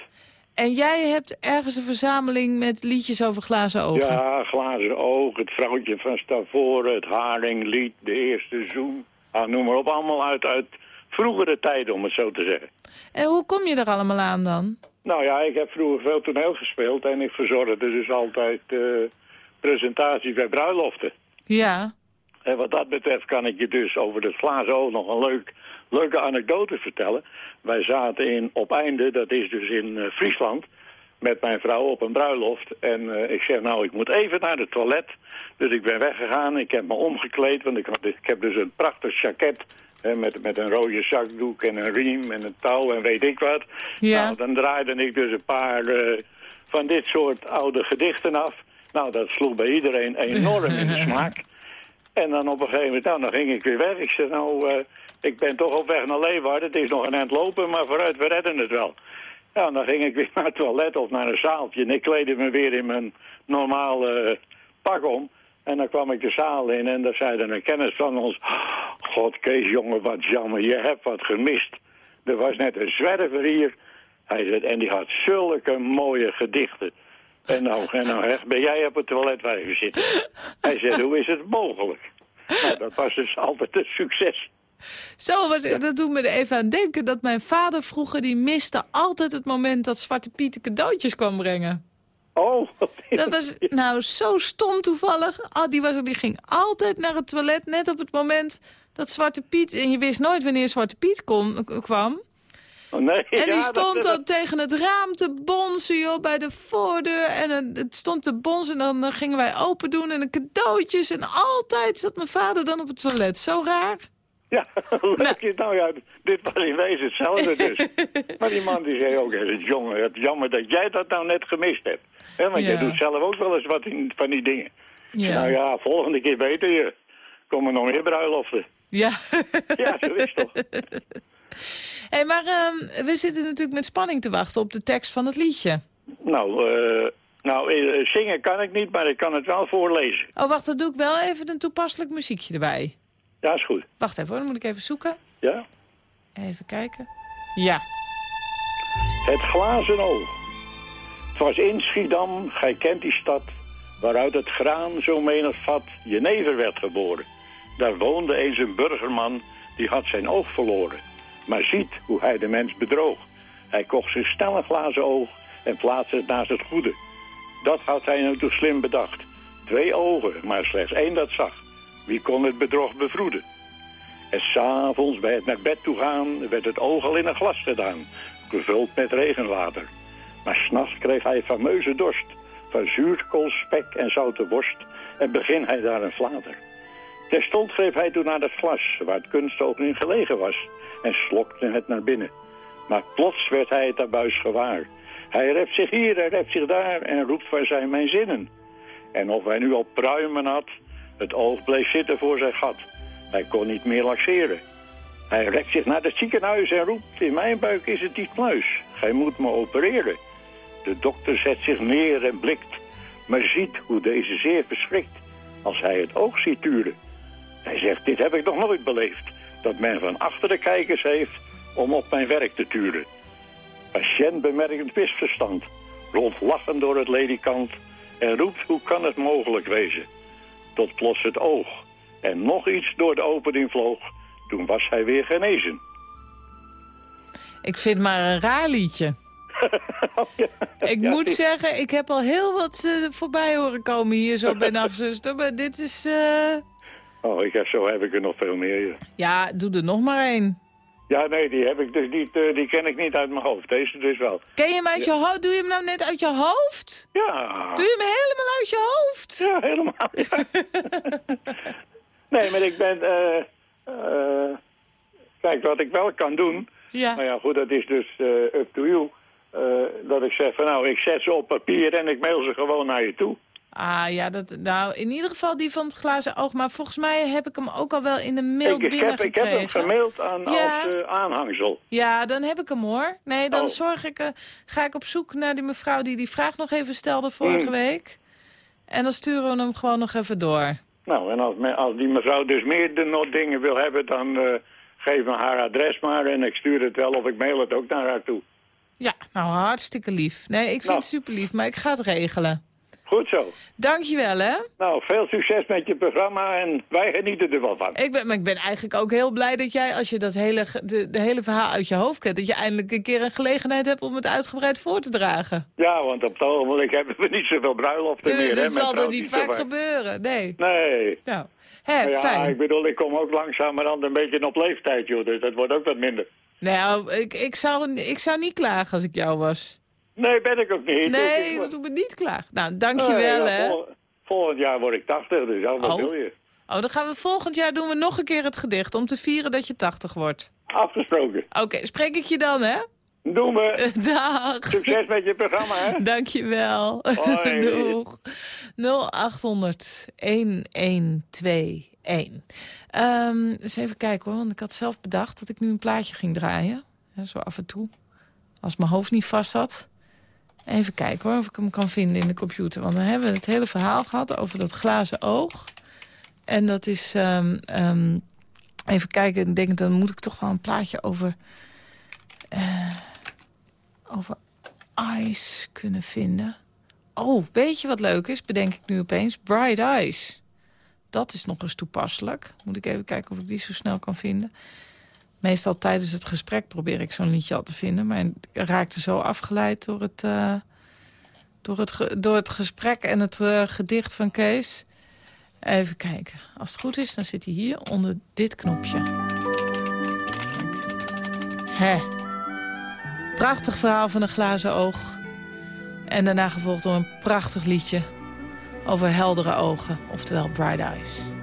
En jij hebt ergens een verzameling met liedjes over glazen ogen. Ja, glazen oog, het vrouwtje van Stavoren, het haringlied, de eerste zoen. Ah, noem maar op, allemaal uit, uit vroegere tijden, om het zo te zeggen. En hoe kom je er allemaal aan dan? Nou ja, ik heb vroeger veel toneel gespeeld en ik verzorgde dus altijd eh presentaties bij bruiloften. Ja. En wat dat betreft kan ik je dus over het glazen oog nog een leuk, leuke anekdote vertellen. Wij zaten in op einde, dat is dus in eh, Friesland, met mijn vrouw op een bruiloft. En eh, ik zeg, nou, ik moet even naar het toilet. Dus ik ben weggegaan, ik heb me omgekleed, want ik, had, ik heb dus een prachtig jacket... Hè, met, met een rode zakdoek en een riem en een touw en weet ik wat. Ja. Nou, dan draaide ik dus een paar eh, van dit soort oude gedichten af. Nou, dat sloeg bij iedereen enorm in de smaak. En dan op een gegeven moment, nou, dan ging ik weer weg. Ik zei, nou, ik ben toch op weg naar Leeuwarden. Het is nog een eind lopen, maar vooruit, we redden het wel. Ja, en dan ging ik weer naar het toilet of naar een zaaltje. En ik kleedde me weer in mijn normale eh, pak om. En dan kwam ik de zaal in en daar zeiden een kennis van ons... God, Kees, jongen, wat jammer, je hebt wat gemist. Er was net een zwerver hier. Hij zei, en die had zulke mooie gedichten. En nou, en nou echt, ben jij op het toilet blijven zitten? Hij zei, hoe is het mogelijk? Nou, dat was dus altijd een succes. Zo was dat doet me er even aan denken dat mijn vader vroeger... die miste altijd het moment dat Zwarte Piet cadeautjes kwam brengen. Oh, Dat was nou zo stom toevallig. Oh, die, was, die ging altijd naar het toilet net op het moment dat Zwarte Piet... en je wist nooit wanneer Zwarte Piet kom, kwam. Oh, nee, En ja, die stond dat- dan tegen het raam te bonzen, joh, bij de voordeur. En het- het stond te bonzen en dan, dan gingen wij open doen en de cadeautjes. En altijd zat mijn vader dan op het toilet. Zo raar. Ja, leuk is nou ja, dit was in wezen hetzelfde dus. maar die man die zei ook, "Hé, jongen, het jammer dat jij dat nou net gemist hebt. Hè, want jij doet zelf ook wel eens wat in, van die dingen. Ja. Nou ja, volgende keer beter je. Komen nog meer bruiloften. Ja. Ja, zo is het toch. hey, maar ehm, we zitten natuurlijk met spanning te wachten op de tekst van het liedje. Nou, eh, nou eh, zingen kan ik niet, maar ik kan het wel voorlezen. Oh, wacht, dan doe ik wel even een toepasselijk muziekje erbij. Ja, is goed. Wacht even hoor, dan moet ik even zoeken. Ja? Even kijken. Ja. Het glazen oog. Het was in Schiedam, gij kent die stad, waaruit het graan zo menig vat Jenever werd geboren. Daar woonde eens een burgerman, die had zijn oog verloren. Maar ziet hoe hij de mens bedroog. Hij kocht zich snel een glazen oog en plaatste het naast het goede. Dat had hij nu toch slim bedacht. Twee ogen, maar slechts één dat zag. Wie kon het bedrog bevroeden? En s'avonds bij het naar bed toe gaan werd het oog al in een glas gedaan, gevuld met regenwater. Maar s'nachts kreeg hij fameuze dorst, van zuurkool, spek en zoute worst, en begin hij daar een flater. Terstond greep hij toen naar het glas, waar het kunstoog in gelegen was, en slokte het naar binnen. Maar plots werd hij het abuis gewaar. Hij rept zich hier, hij rept zich daar, en roept waar zijn mijn zinnen. En of hij nu al pruimen had, het oog bleef zitten voor zijn gat. Hij kon niet meer laxeren. Hij rekt zich naar het ziekenhuis en roept... in mijn buik is het die pluis. Gij moet me opereren. De dokter zet zich neer en blikt... maar ziet hoe deze zeer verschrikt... als hij het oog ziet turen. Hij zegt, dit heb ik nog nooit beleefd. dat men van achter de kijkers heeft om op mijn werk te turen. Patiënt bemerkt het misverstand, rolt lachend door het ledikant en roept hoe kan het mogelijk wezen. Tot plots het oog en nog iets door de opening vloog, toen was hij weer genezen. Ik vind maar een raar liedje. Ik moet zeggen, ik heb al heel wat eh, voorbij horen komen hier zo bij Nachtzuster. Maar dit is... eh, Oh, ik heb, zo heb ik er nog veel meer. ja. Ja, doe er nog maar één. Ja, nee, die, heb ik dus niet, eh, die ken ik niet uit mijn hoofd. Deze dus wel. Ken je hem uit je hoofd? Doe je hem nou net uit je hoofd? Ja. Doe je hem helemaal uit je hoofd? Ja, helemaal. nee, maar ik ben... eh, eh, kijk, wat ik wel kan doen... Ja. Nou ja, goed, dat is dus up to you. dat ik zeg van nou, ik zet ze op papier en ik mail ze gewoon naar je toe. Ah ja, dat, nou in ieder geval die van het glazen oog. Maar volgens mij heb ik hem ook al wel in de mail Ik, ik, heb, ik heb hem gemaild aan, Ja. als eh, aanhangsel. Ja, dan heb ik hem hoor. Nee, dan Oh. zorg ik, eh, ga ik op zoek naar die mevrouw die die vraag nog even stelde vorige Mm. week. En dan sturen we hem gewoon nog even door. Nou, en als, me- als die mevrouw dus meer de nog dingen wil hebben, dan eh, geef me haar adres maar en ik stuur het wel of ik mail het ook naar haar toe. Ja, nou hartstikke lief. Nee, ik vind Nou. het super lief, maar ik ga het regelen. Goed zo. Dankjewel hè. Nou, veel succes met je programma en wij genieten er wel van. Ik ben, maar ik ben eigenlijk ook heel blij dat jij, als je dat hele, de, de hele verhaal uit je hoofd kent... dat je eindelijk een keer een gelegenheid hebt om het uitgebreid voor te dragen. Ja, want op het ogenblik hebben we niet zoveel bruiloften meer. hè, dat zal er niet vaak gebeuren, nee. Nee. Nou, hè, ja, fijn. ik bedoel, ik kom ook langzamerhand een beetje op leeftijd, joh. Dus dat wordt ook wat minder. Nou, ik, ik, zou, ik zou niet klagen als ik jou was. Nee, ben ik ook niet. Nee, Dus ik- dat doet me niet klagen. Nou, dankjewel, Nee, ja, hè. vol- volgend jaar word ik 80, dus wat Oh. wil je? Oh, dan gaan we volgend jaar doen we nog een keer het gedicht... om te vieren dat je 80 wordt. Afgesproken. Oké, spreek ik je dan, hè? Doen we. Dag. Succes met je programma, hè? Dankjewel. Hoi. Doeg. 0800 1121. Ehm, eens even kijken hoor, want ik had zelf bedacht dat ik nu een plaatje ging draaien. Ja, zo af en toe. Als mijn hoofd niet vast zat. Even kijken hoor, of ik hem kan vinden in de computer. Want dan hebben we het hele verhaal gehad over dat glazen oog. En dat is... ehm, ehm, even kijken, ik denk dan moet ik toch wel een plaatje over... eh, over Eyes kunnen vinden. Oh, weet je wat leuk is? Bedenk ik nu opeens. Bright Eyes. Dat is nog eens toepasselijk. Moet ik even kijken of ik die zo snel kan vinden. Meestal tijdens het gesprek probeer ik zo'n liedje al te vinden. Maar ik raakte zo afgeleid door het, eh, door het, door het gesprek en het eh, gedicht van Kees. Even kijken. Als het goed is, dan zit hij hier onder dit knopje. Hè. Prachtig verhaal van een glazen oog. En daarna gevolgd door een prachtig liedje over heldere ogen, oftewel Bright Eyes.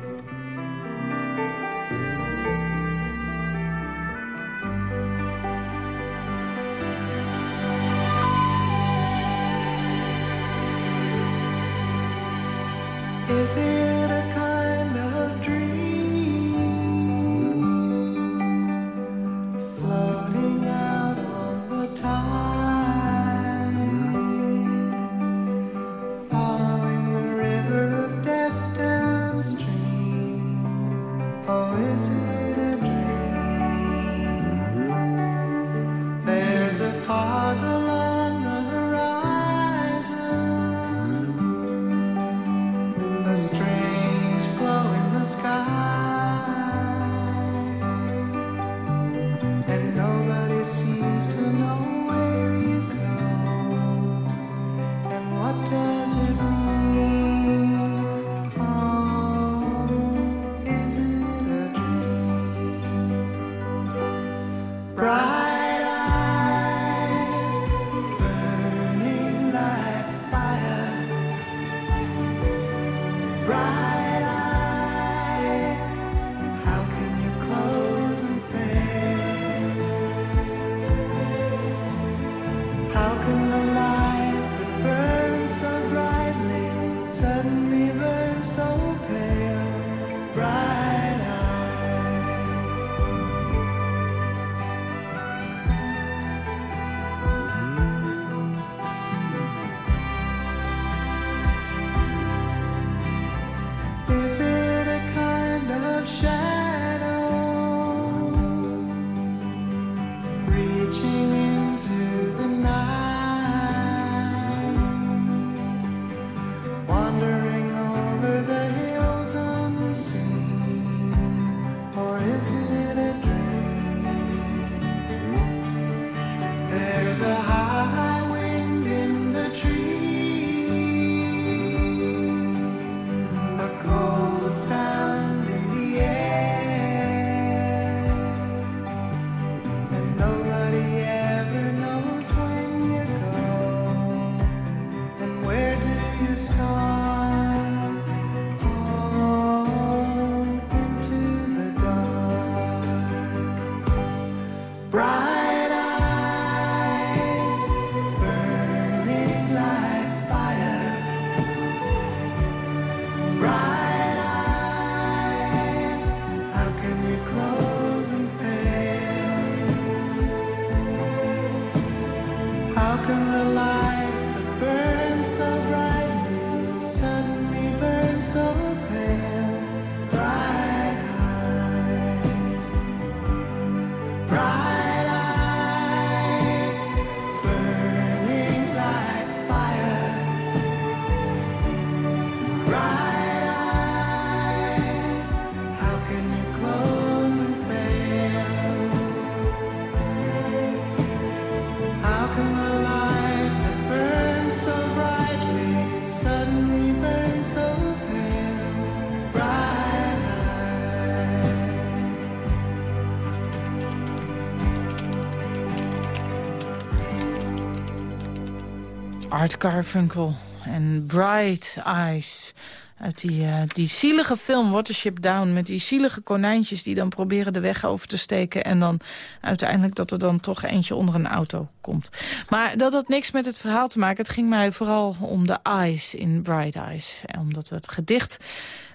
Art Garfunkel en Bright Eyes. Uit die, eh, die zielige film Watership Down... met die zielige konijntjes die dan proberen de weg over te steken... en dan uiteindelijk dat er dan toch eentje onder een auto komt. Maar dat had niks met het verhaal te maken. Het ging mij vooral om de eyes in Bright Eyes. Omdat we het gedicht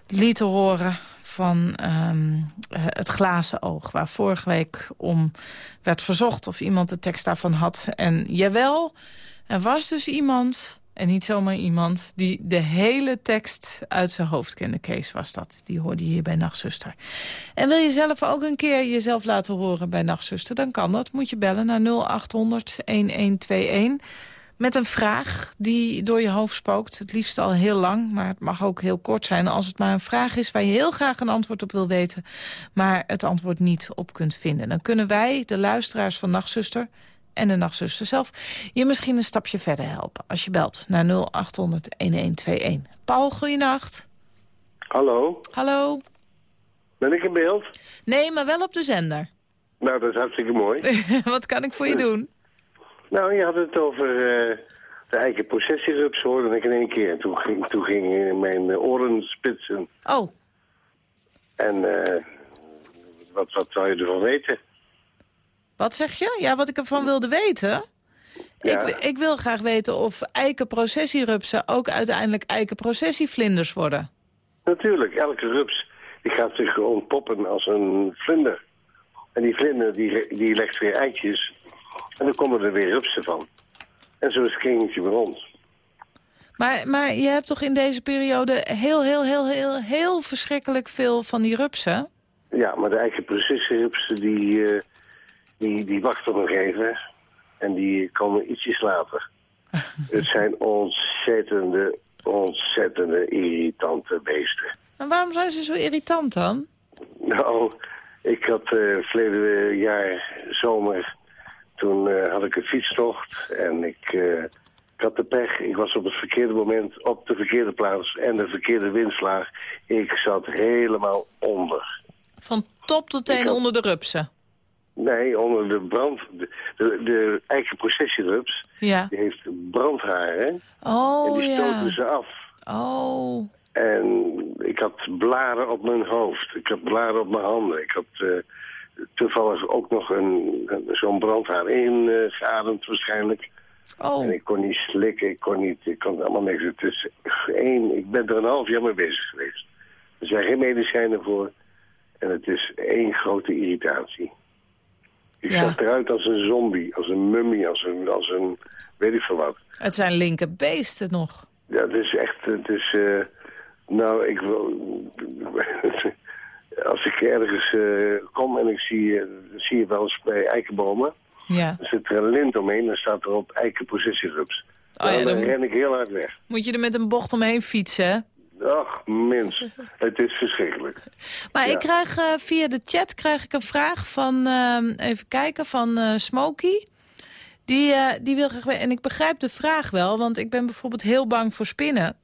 lieten horen van ehm, het glazen oog... waar vorige week om werd verzocht of iemand de tekst daarvan had. En jawel, er was dus iemand en niet zomaar iemand die de hele tekst uit zijn hoofd kende. Kees was dat. Die hoorde je hier bij Nachtzuster. En wil je zelf ook een keer jezelf laten horen bij Nachtzuster? Dan kan dat. Moet je bellen naar 0800-1121. Met een vraag die door je hoofd spookt. Het liefst al heel lang, maar het mag ook heel kort zijn. Als het maar een vraag is waar je heel graag een antwoord op wil weten... maar het antwoord niet op kunt vinden. Dan kunnen wij, de luisteraars van Nachtzuster en de nachtzuster zelf... je misschien een stapje verder helpen als je belt naar 0800-1121. Paul, goeienacht. Hallo. Hallo. Ben ik in beeld? Nee, maar wel op de zender. Nou, dat is hartstikke mooi. Wat kan ik voor je doen? Nou, je had het over uh, de eigen processierups, hoorde ik in één keer. En toen ging, toen ging mijn uh, oren spitsen. Oh. En uh, wat, wat zou je ervan weten? Wat zeg je? Ja, wat ik ervan wilde weten? Ja. Ik, ik, wil graag weten of eikenprocessierupsen ook uiteindelijk eikenprocessievlinders worden. Natuurlijk, elke rups die gaat zich ontpoppen als een vlinder. En die vlinder die, die legt weer eitjes en dan komen er weer rupsen van. En zo is het kringetje weer rond. Maar, maar je hebt toch in deze periode heel, heel, heel, heel, heel verschrikkelijk veel van die rupsen? Ja, maar de eikenprocessierupsen die... Uh, die, die wachten nog even. En die komen ietsjes later. het zijn ontzettende, ontzettende irritante beesten. En waarom zijn ze zo irritant dan? Nou, ik had uh, verleden jaar zomer... Toen uh, had ik een fietstocht en ik, uh, ik had de pech. Ik was op het verkeerde moment op de verkeerde plaats en de verkeerde windslaag. Ik zat helemaal onder. Van top tot teen had... onder de rupsen? Nee, onder de brand... De, de, de eikenprocessierups, ja. die heeft brandharen. Oh, En die stoten ja. ze af. Oh. En ik had blaren op mijn hoofd. Ik had blaren op mijn handen. Ik had uh, toevallig ook nog een, een zo'n brandhaar ingeademd uh, waarschijnlijk. Oh. En ik kon niet slikken, ik kon niet, ik kon allemaal niks. Het is één, ik ben er een half jaar mee bezig geweest. Er zijn geen medicijnen voor. En het is één grote irritatie. Ja. zag eruit als een zombie, als een mummie, als een, als een weet ik veel wat. Het zijn linker beesten nog. Ja, het is echt, het is, eh, nou, ik wil, als ik ergens eh, kom en ik zie, eh, zie je wel eens bij eikenbomen, Ja. dan zit er een lint omheen, dan staat er op eikenprocessierups. Oh ja, dan dan- ren ik heel hard weg. Moet je er met een bocht omheen fietsen, hè? Ach, mens, het is verschrikkelijk. Maar Ja. ik krijg eh, via de chat krijg ik een vraag van, ehm, even kijken, van eh Smokey. Die, eh, die wil graag en ik begrijp de vraag wel, want ik ben bijvoorbeeld heel bang voor spinnen.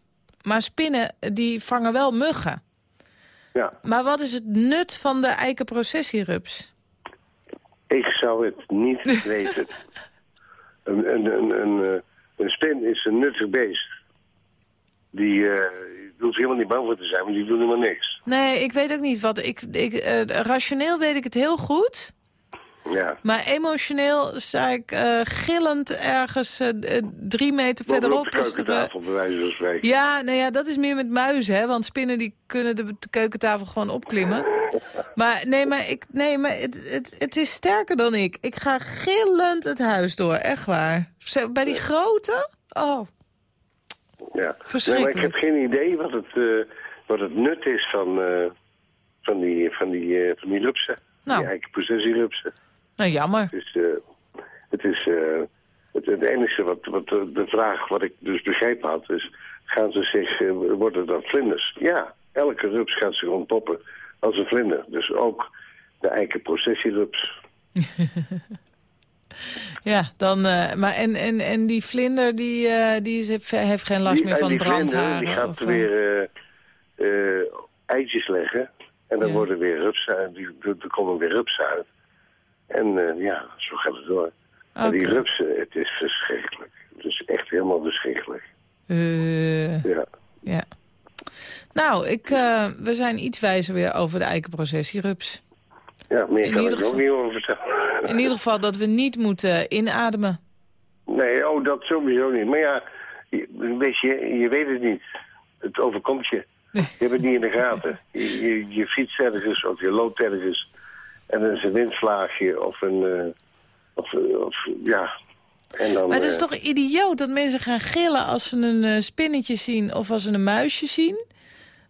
Maar spinnen, eh, die vangen wel muggen. Ja, Maar wat is het nut van de eikenprocessierups? ik zou het niet weten. Een, een, een, een, eh, een spin is een nuttig beest. Die uh, hoeft helemaal niet bang voor te zijn, want die doen helemaal niks. Nee, ik weet ook niet wat. Ik, ik, eh, rationeel weet ik het heel goed. Ja. Maar emotioneel sta ik eh, gillend ergens eh, drie meter verderop. op de er, eh, keukentafel, bij wijze van spreken. Ja, nou ja, dat is meer met muizen, hè. Want spinnen die kunnen de, de keukentafel gewoon opklimmen. Maar nee, maar, ik, nee, maar het, het, het is sterker dan ik. Ik ga gillend het huis door, echt waar. Bij die grote? Oh, Ja. Nee, maar ik heb geen idee wat het, eh, wat het nut is van, eh, van die, van die, eh, van die rupsen. Nou. Die nou jammer. Dus, eh, het is het, het enige wat, wat de, vraag wat ik dus begrepen had is... gaan ze zich, worden dat vlinders? Ja, elke rups gaat zich ontpoppen als een vlinder. Dus ook de eikenprocessierups. Ja, dan, eh, maar en, en, en die vlinder die, eh, die heeft geen last Die- meer van brandharen? die gaat of, eh, weer eitjes leggen. En dan Ja. worden weer rups uit. Die, er komen weer rups uit. En ja, zo gaat het door. Maar die rupsen, het is verschrikkelijk. Het is echt helemaal verschrikkelijk. Ja. ja. Nou, ik, we zijn iets wijzer weer over de eikenprocessierups. Ja, meer In kan ieder ik ook geval- niet over vertellen. In ieder geval dat we niet moeten inademen. Nee, oh, dat sowieso niet. Maar ja, weet je, je weet het niet. Het overkomt je. Je hebt het niet in de gaten. Je, je, je fietst ergens of je loopt ergens. En er is een windvlaagje of een... eh, of, of, ja. En dan, Maar het is eh, toch idioot dat mensen gaan gillen als ze een eh, spinnetje zien of als ze een muisje zien.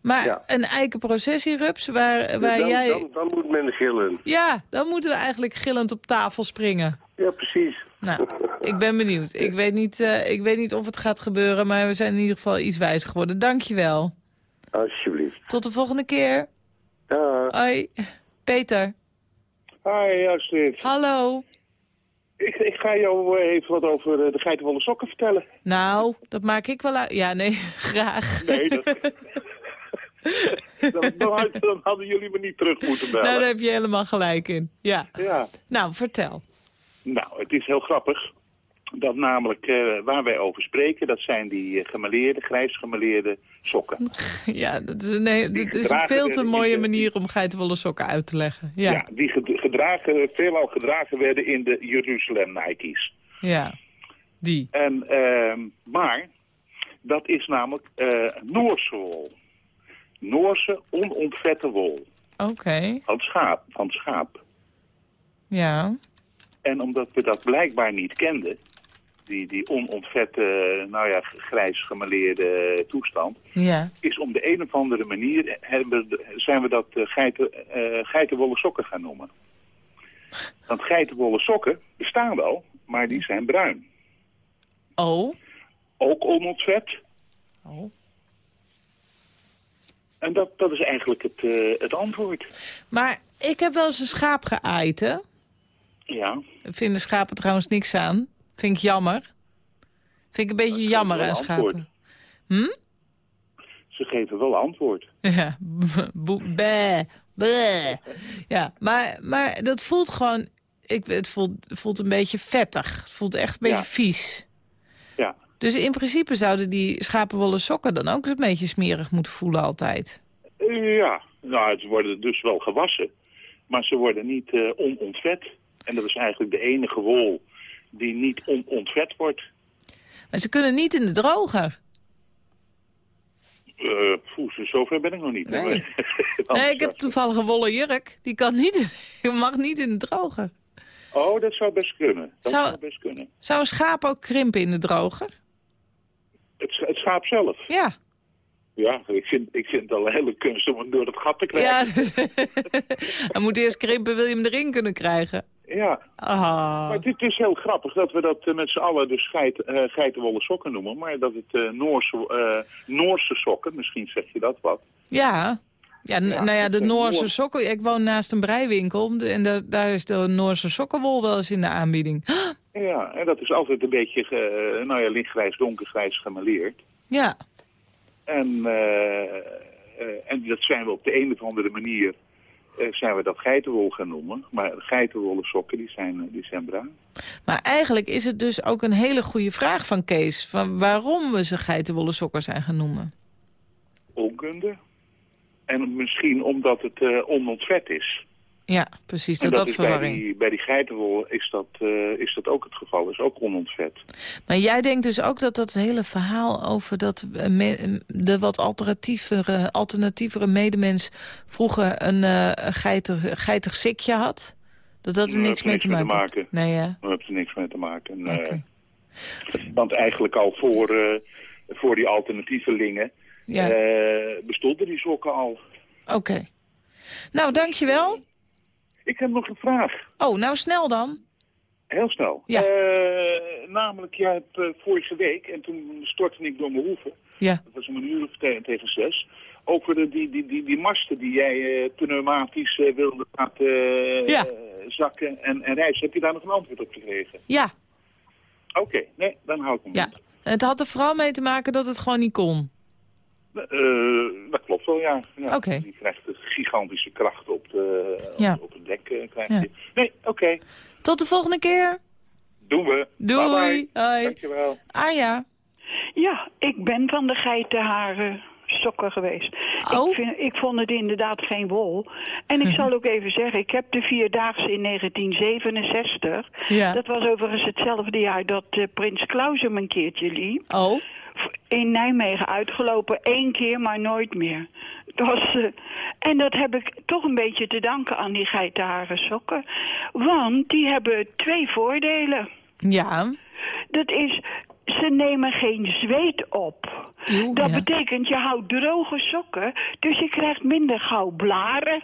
Maar Ja. een eikenprocessierups waar, waar dan, jij... dan, dan moet men gillen. Ja, dan moeten we eigenlijk gillend op tafel springen. Ja, precies. Nou, ik ben benieuwd. Ik weet, niet, eh, ik weet niet of het gaat gebeuren, maar we zijn in ieder geval iets wijzer geworden. Dank je wel. Alsjeblieft. Tot de volgende keer. Dag. Hoi. Peter. Hi Astrid. Hallo. Ik, ik ga jou eh, even wat over eh, de geitenwolle sokken vertellen. Nou, dat maak ik wel uit. Ja, nee, graag. Nee, dat... dan, dan, had- dan hadden jullie me niet terug moeten bellen. Nou, daar heb je helemaal gelijk in. Ja. Ja. Nou, vertel. Nou, het is heel grappig. Dat namelijk eh, waar wij over spreken, dat zijn die eh, gemaleerde, grijs gemaleerde sokken. Ja, dat is dit is een veel te mooie de- manier om geitenwolle sokken uit te leggen. Ja, Ja, ja. die ged- gedragen, veelal gedragen werden in de Jeruzalem Nike's. Die. En, ehm, maar dat is namelijk Noorse wol. Noorse onontvette wol. Oké. Van schaap. Van schaap. Ja. En omdat we dat blijkbaar niet kenden, die, die onontvette, nou ja, grijs gemaleerde toestand, Ja. is om de een of andere manier hebben, zijn we dat eh, geiten, eh, geitenwolle sokken gaan noemen. Want geitenwolle sokken bestaan wel, maar die zijn bruin. Oh. Ook onontvet. Oh. En dat, dat is eigenlijk het, eh, het antwoord. Maar ik heb wel eens een schaap geaaid, hè? Ja. Vinden schapen trouwens niks aan. Vind ik jammer. Vind ik een beetje jammer aan schapen. Hm? Ze geven wel antwoord. Ja, bé. Ja, maar, maar dat voelt gewoon... Ik, het voelt, voelt een beetje vettig. Het voelt echt een beetje Ja. vies. Dus in principe zouden die schapenwolle sokken dan ook een beetje smerig moeten voelen altijd. Eh, Ja, nou, ze worden dus wel gewassen, maar ze worden niet eh, onontvet. En dat is eigenlijk de enige wol die niet onontvet wordt. Maar ze kunnen niet in de droger. Eh poeh, zo- zover ben ik nog niet. Nee. Nee, ik heb toevallig een wollen jurk. Die kan niet, mag niet in de droger. Oh, dat zou best kunnen. Dat Zou- zou, best kunnen. Zou een schaap ook krimpen in de droger? Het, het schaap zelf. Ja. Ja, ik vind, ik vind het al een hele kunst om hem door het gat te krijgen. Ja, dus- hij moet eerst krimpen, wil je hem erin kunnen krijgen. Ja. Ah. Maar het is heel grappig dat we dat eh, met z'n allen dus geit, eh, geitenwolle sokken noemen. Maar dat het eh, Noorse, Noorse sokken, misschien zeg je dat wat. Ja. Ja, n- nou ja, de Noorse Noor- sokken. Ik woon naast een breiwinkel en daar, daar is de Noorse sokkenwol wel eens in de aanbieding. Ja, en dat is altijd een beetje, eh, nou ja, lichtgrijs, donkergrijs gemaleerd. Ja. En, eh, eh, en dat zijn we op de een of andere manier, zijn we dat geitenwol gaan noemen. Maar geitenwolle sokken, die zijn, die zijn bruin. Maar eigenlijk is het dus ook een hele goede vraag van Kees. Van waarom we ze geitenwolle sokken zijn gaan noemen. Onkunde. En misschien omdat het onontvet is. Ja, precies. en Dat, dat is bij verwarring. die, bij die geitenwol is dat, eh, is dat ook het geval, is ook onontvet. Maar jij denkt dus ook dat dat hele verhaal over dat eh, me- de wat alternatievere, alternatievere medemens vroeger een eh, een geiter, geiter sikje had? Dat dat er Daar niks mee te maken? Nee, hè? Daar heeft er niks mee te maken. Want eigenlijk al voor, eh, voor die alternatievelingen Ja. eh, bestonden die sokken al. Oké. Nou, dankjewel. Ik heb nog een vraag. Oh, nou snel dan. Heel snel. Ja. Eh, namelijk, jij hebt eh, vorige week, en toen stortte ik door mijn hoeven, Ja. dat was om een uur of te- tegen zes, over de, die, die, die, die masten die jij eh, pneumatisch wilde laten Ja. zakken en, en reizen. Heb je daar nog een antwoord op gekregen? Ja. Oké, nee, dan hou ik hem. Ja. Het had er vooral mee te maken dat het gewoon niet kon. Eh, dat klopt wel, ja. ja. Oké. Die krijgt een gigantische kracht op, de, Ja. op, het dek. eh, krijg Ja. je. Nee, oké. Tot de volgende keer. Doen we. Doei. Bye bye. Hoi. Dankjewel. Arja. Ja, ik ben van de geitenharen sokken geweest. Oh. Ik, vind, ik vond het inderdaad geen wol. En ik zal ook even zeggen, ik heb de Vierdaagse in 1967. Ja. Dat was overigens hetzelfde jaar dat eh, Prins Klaus hem een keertje liep. Oh. In Nijmegen uitgelopen, één keer, maar nooit meer. Dat was, eh, en dat heb ik toch een beetje te danken aan die geitenharen sokken. Want die hebben twee voordelen. Ja. Dat is, ze nemen geen zweet op. Dat ja. betekent, je houdt droge sokken, dus je krijgt minder gauw blaren.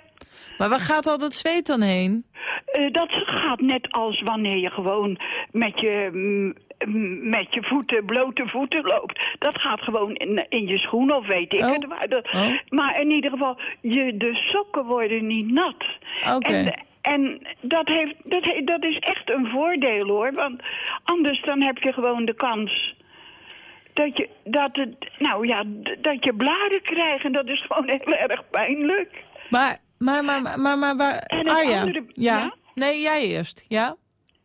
Maar waar gaat al dat zweet dan heen? Eh, dat gaat net als wanneer je gewoon met je, mm, mm, met je voeten, blote voeten loopt. Dat gaat gewoon in, in je schoen of weet ik Oh. het. waar. Dat- Oh. Maar in ieder geval, je, de sokken worden niet nat. Oké. En dat, heeft, dat, he- dat is echt een voordeel hoor. Want anders dan heb je gewoon de kans dat je, dat het, nou ja, dat je blaren krijgt. En dat is gewoon heel erg pijnlijk. Maar, maar, maar, maar, maar, maar, Arja. andere- ja? ja? Nee, jij eerst. Ja?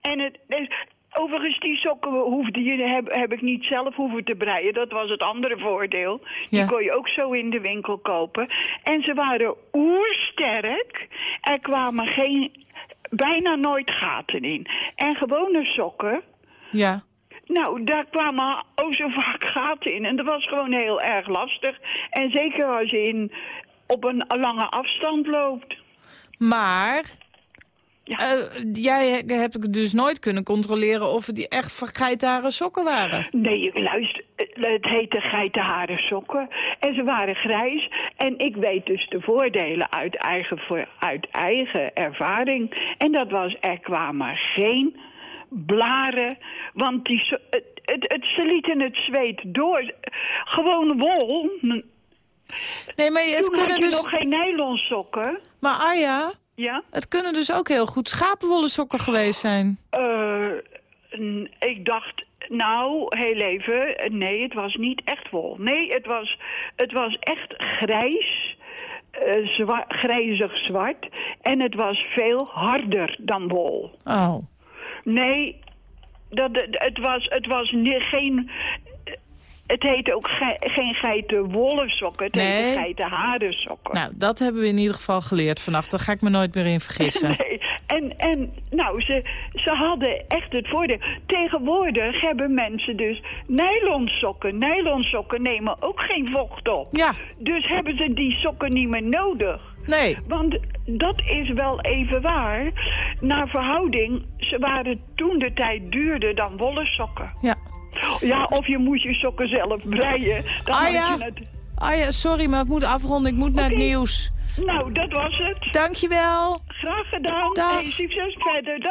En het, dus, overigens, die sokken hoefde je, heb, heb ik niet zelf hoeven te breien. Dat was het andere voordeel. Die Ja. kon je ook zo in de winkel kopen. En ze waren oersterk. Er kwamen geen, bijna nooit gaten in. En gewone sokken... Ja. Nou, daar kwamen ook zo vaak gaten in. En dat was gewoon heel erg lastig. En zeker als je in, op een lange afstand loopt. Maar... eh, jij he- heb ik dus nooit kunnen controleren of het die echt geitenharen sokken waren. Nee, luister, het heette geitenharen sokken. En ze waren grijs. En ik weet dus de voordelen uit eigen, voor- uit eigen ervaring. En dat was, er kwamen geen blaren. Want die, het, het, het, ze lieten het zweet door. Gewoon wol. Nee, maar het Toen kunnen dus... nog geen nylon sokken. Maar Arja, Ja? het kunnen dus ook heel goed schapenwolle sokken geweest zijn. Eh, ik dacht, nou, heel even, nee, het was niet echt wol. Nee, het was, het was echt grijs, zwa- grijzig zwart. En het was veel harder dan wol. Oh. Nee, dat, het, was, het was geen... Het heette ook ge- geen geitenwolle sokken, het Nee. heette geitenharen sokken. Nou, dat hebben we in ieder geval geleerd vannacht. Daar ga ik me nooit meer in vergissen. Nee, en, en nou, ze, ze hadden echt het voordeel. Tegenwoordig hebben mensen dus nylonsokken. Nylonsokken nemen ook geen vocht op. Ja. Dus hebben ze die sokken niet meer nodig. Nee. Want dat is wel even waar. Naar verhouding, ze waren toen de tijd duurder dan wollen sokken. Ja. Ja, of je moest je sokken zelf breien. Dan je het... Arja, sorry, maar ik moet afronden. Ik moet naar het nieuws. Nou, dat was het. Dankjewel. Graag gedaan. Dag. Hey, succes verder. Dag.